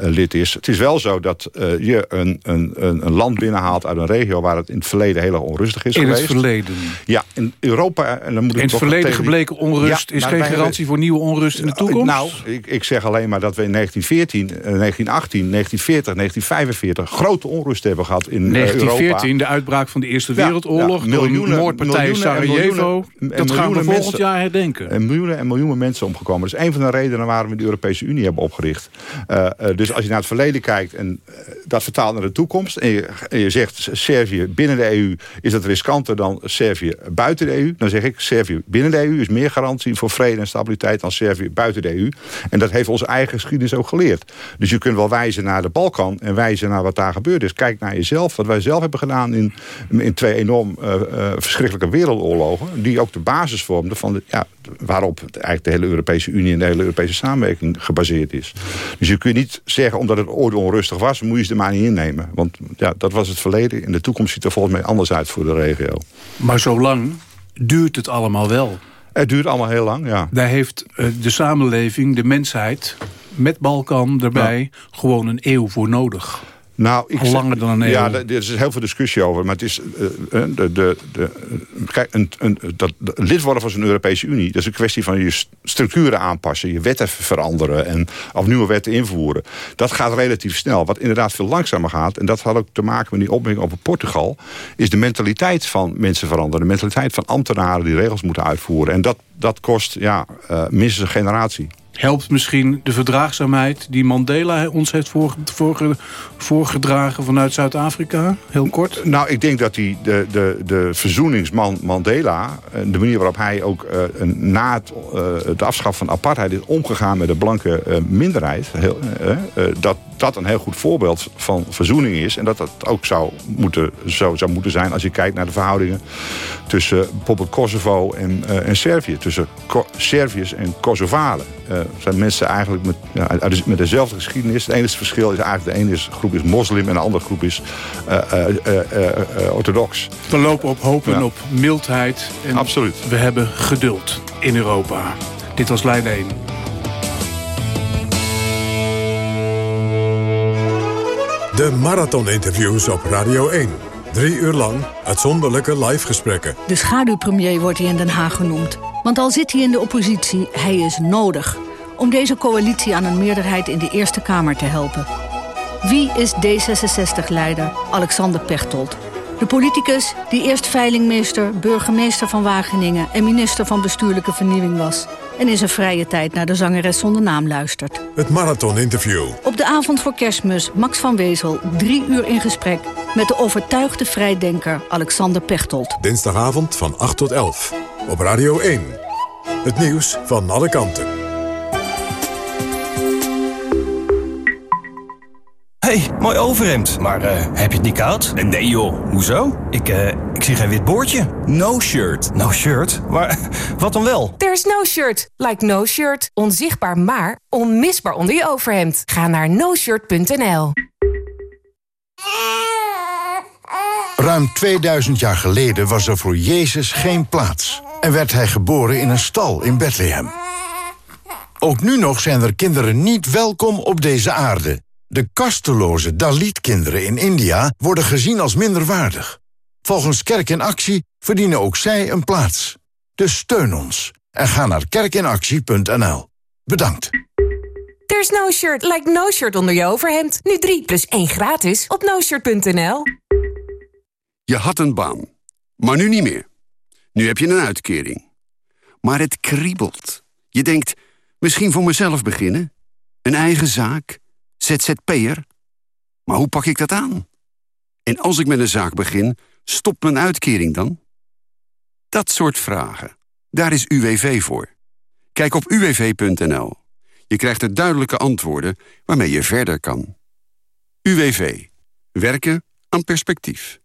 lid is. Het is wel zo dat je een, een, een land binnenhaalt uit een regio waar het in het verleden heel erg onrustig is in geweest. Verleden. Ja, in Europa... En dan moet in het verleden gebleken onrust ja, is geen garantie we, voor nieuwe onrust in de toekomst? Nou, ik, ik zeg alleen maar dat we in 1914, 1918, 1940, 1945... grote onrust hebben gehad in 1914, Europa. de uitbraak van de Eerste Wereldoorlog... Ja, miljoenen, de moordpartij Sarajevo. dat gaan we volgend mensen, jaar herdenken. En miljoenen en miljoenen mensen omgekomen. Dat is een van de redenen waarom we de Europese Unie hebben opgericht. Uh, uh, dus als je naar het verleden kijkt en uh, dat vertaalt naar de toekomst... en je, en je zegt Servië binnen de EU is dat riskanter dan Servië buiten de EU. Dan zeg ik, Servië binnen de EU is meer garantie voor vrede en stabiliteit dan Servië buiten de EU. En dat heeft onze eigen geschiedenis ook geleerd. Dus je kunt wel wijzen naar de Balkan en wijzen naar wat daar gebeurd is. Kijk naar jezelf, wat wij zelf hebben gedaan in, in twee enorm uh, uh, verschrikkelijke wereldoorlogen. Die ook de basis vormden van de, ja, waarop eigenlijk de hele Europese Unie en de hele Europese samenwerking gebaseerd is. Dus je kunt niet zeggen, omdat het ooit onrustig was, moet je ze er maar niet innemen. Want ja, dat was het verleden. In de toekomst ziet er volgens mij anders uit voor de regio. Maar zo lang duurt het allemaal wel. Het duurt allemaal heel lang, ja. Daar heeft uh, de samenleving, de mensheid, met Balkan erbij... Ja. gewoon een eeuw voor nodig. Nou, ik Al langer dan een. Ja, er is heel veel discussie over. Maar het is. Uh, de, de, de, kijk, een, een, dat lid worden van zo'n Europese Unie. Dat is een kwestie van je structuren aanpassen. Je wetten veranderen. En of nieuwe wetten invoeren. Dat gaat relatief snel. Wat inderdaad veel langzamer gaat. En dat had ook te maken met die opmerking over Portugal. Is de mentaliteit van mensen veranderen. De mentaliteit van ambtenaren die regels moeten uitvoeren. En dat, dat kost ja, uh, minstens een generatie. Helpt misschien de verdraagzaamheid die Mandela ons heeft voorge, voorgedragen vanuit Zuid-Afrika? Heel kort. Nou, ik denk dat die, de, de, de verzoeningsman Mandela... de manier waarop hij ook uh, na het, afschaffen van apartheid... is omgegaan met de blanke minderheid... Heel, dat dat een heel goed voorbeeld van verzoening is. En dat dat ook zou moeten, zo zou moeten zijn... als je kijkt naar de verhoudingen tussen bijvoorbeeld Kosovo en, en Servië. Tussen Ko Serviërs en Kosovaren. Uh, zijn mensen eigenlijk met, ja, met dezelfde geschiedenis. Het enige verschil is eigenlijk de ene is, groep is moslim en de andere groep is uh, uh, orthodox. We lopen op hoop en ja. op mildheid. En Absoluut. We hebben geduld in Europa. Dit was lijn 1. De marathoninterviews op Radio 1. Drie uur lang uitzonderlijke live gesprekken. De schaduwpremier wordt hij in Den Haag genoemd. Want al zit hij in de oppositie, hij is nodig... om deze coalitie aan een meerderheid in de Eerste Kamer te helpen. Wie is D66-leider Alexander Pechtold? De politicus die eerst veilingmeester, burgemeester van Wageningen... en minister van Bestuurlijke Vernieuwing was... en in zijn vrije tijd naar de zangeres zonder naam luistert. Het marathoninterview. Op de avond voor kerstmis Max van Wezel drie uur in gesprek... met de overtuigde vrijdenker Alexander Pechtold. Dinsdagavond van 8 tot 11. Op Radio 1. Het nieuws van alle kanten. hey, mooi overhemd. Maar uh, heb je het niet koud? Nee joh. Hoezo? Ik, uh, ik zie geen wit boordje. No shirt. No shirt? Maar [laughs] wat dan wel? There's no shirt. Like no shirt. Onzichtbaar maar onmisbaar onder je overhemd. Ga naar noshirt.nl Ruim 2000 jaar geleden was er voor Jezus geen plaats. En werd hij geboren in een stal in Bethlehem. Ook nu nog zijn er kinderen niet welkom op deze aarde. De kasteloze Dalit-kinderen in India worden gezien als minderwaardig. Volgens Kerk in Actie verdienen ook zij een plaats. Dus steun ons en ga naar kerkinactie.nl. Bedankt. There's no shirt like no shirt onder je overhemd. Nu 3 plus 1 gratis op noshirt.nl. Je had een baan, maar nu niet meer. Nu heb je een uitkering. Maar het kriebelt. Je denkt, misschien voor mezelf beginnen? Een eigen zaak? ZZP'er? Maar hoe pak ik dat aan? En als ik met een zaak begin, stopt mijn uitkering dan? Dat soort vragen. Daar is UWV voor. Kijk op uwv.nl. Je krijgt er duidelijke antwoorden waarmee je verder kan. UWV. Werken aan perspectief.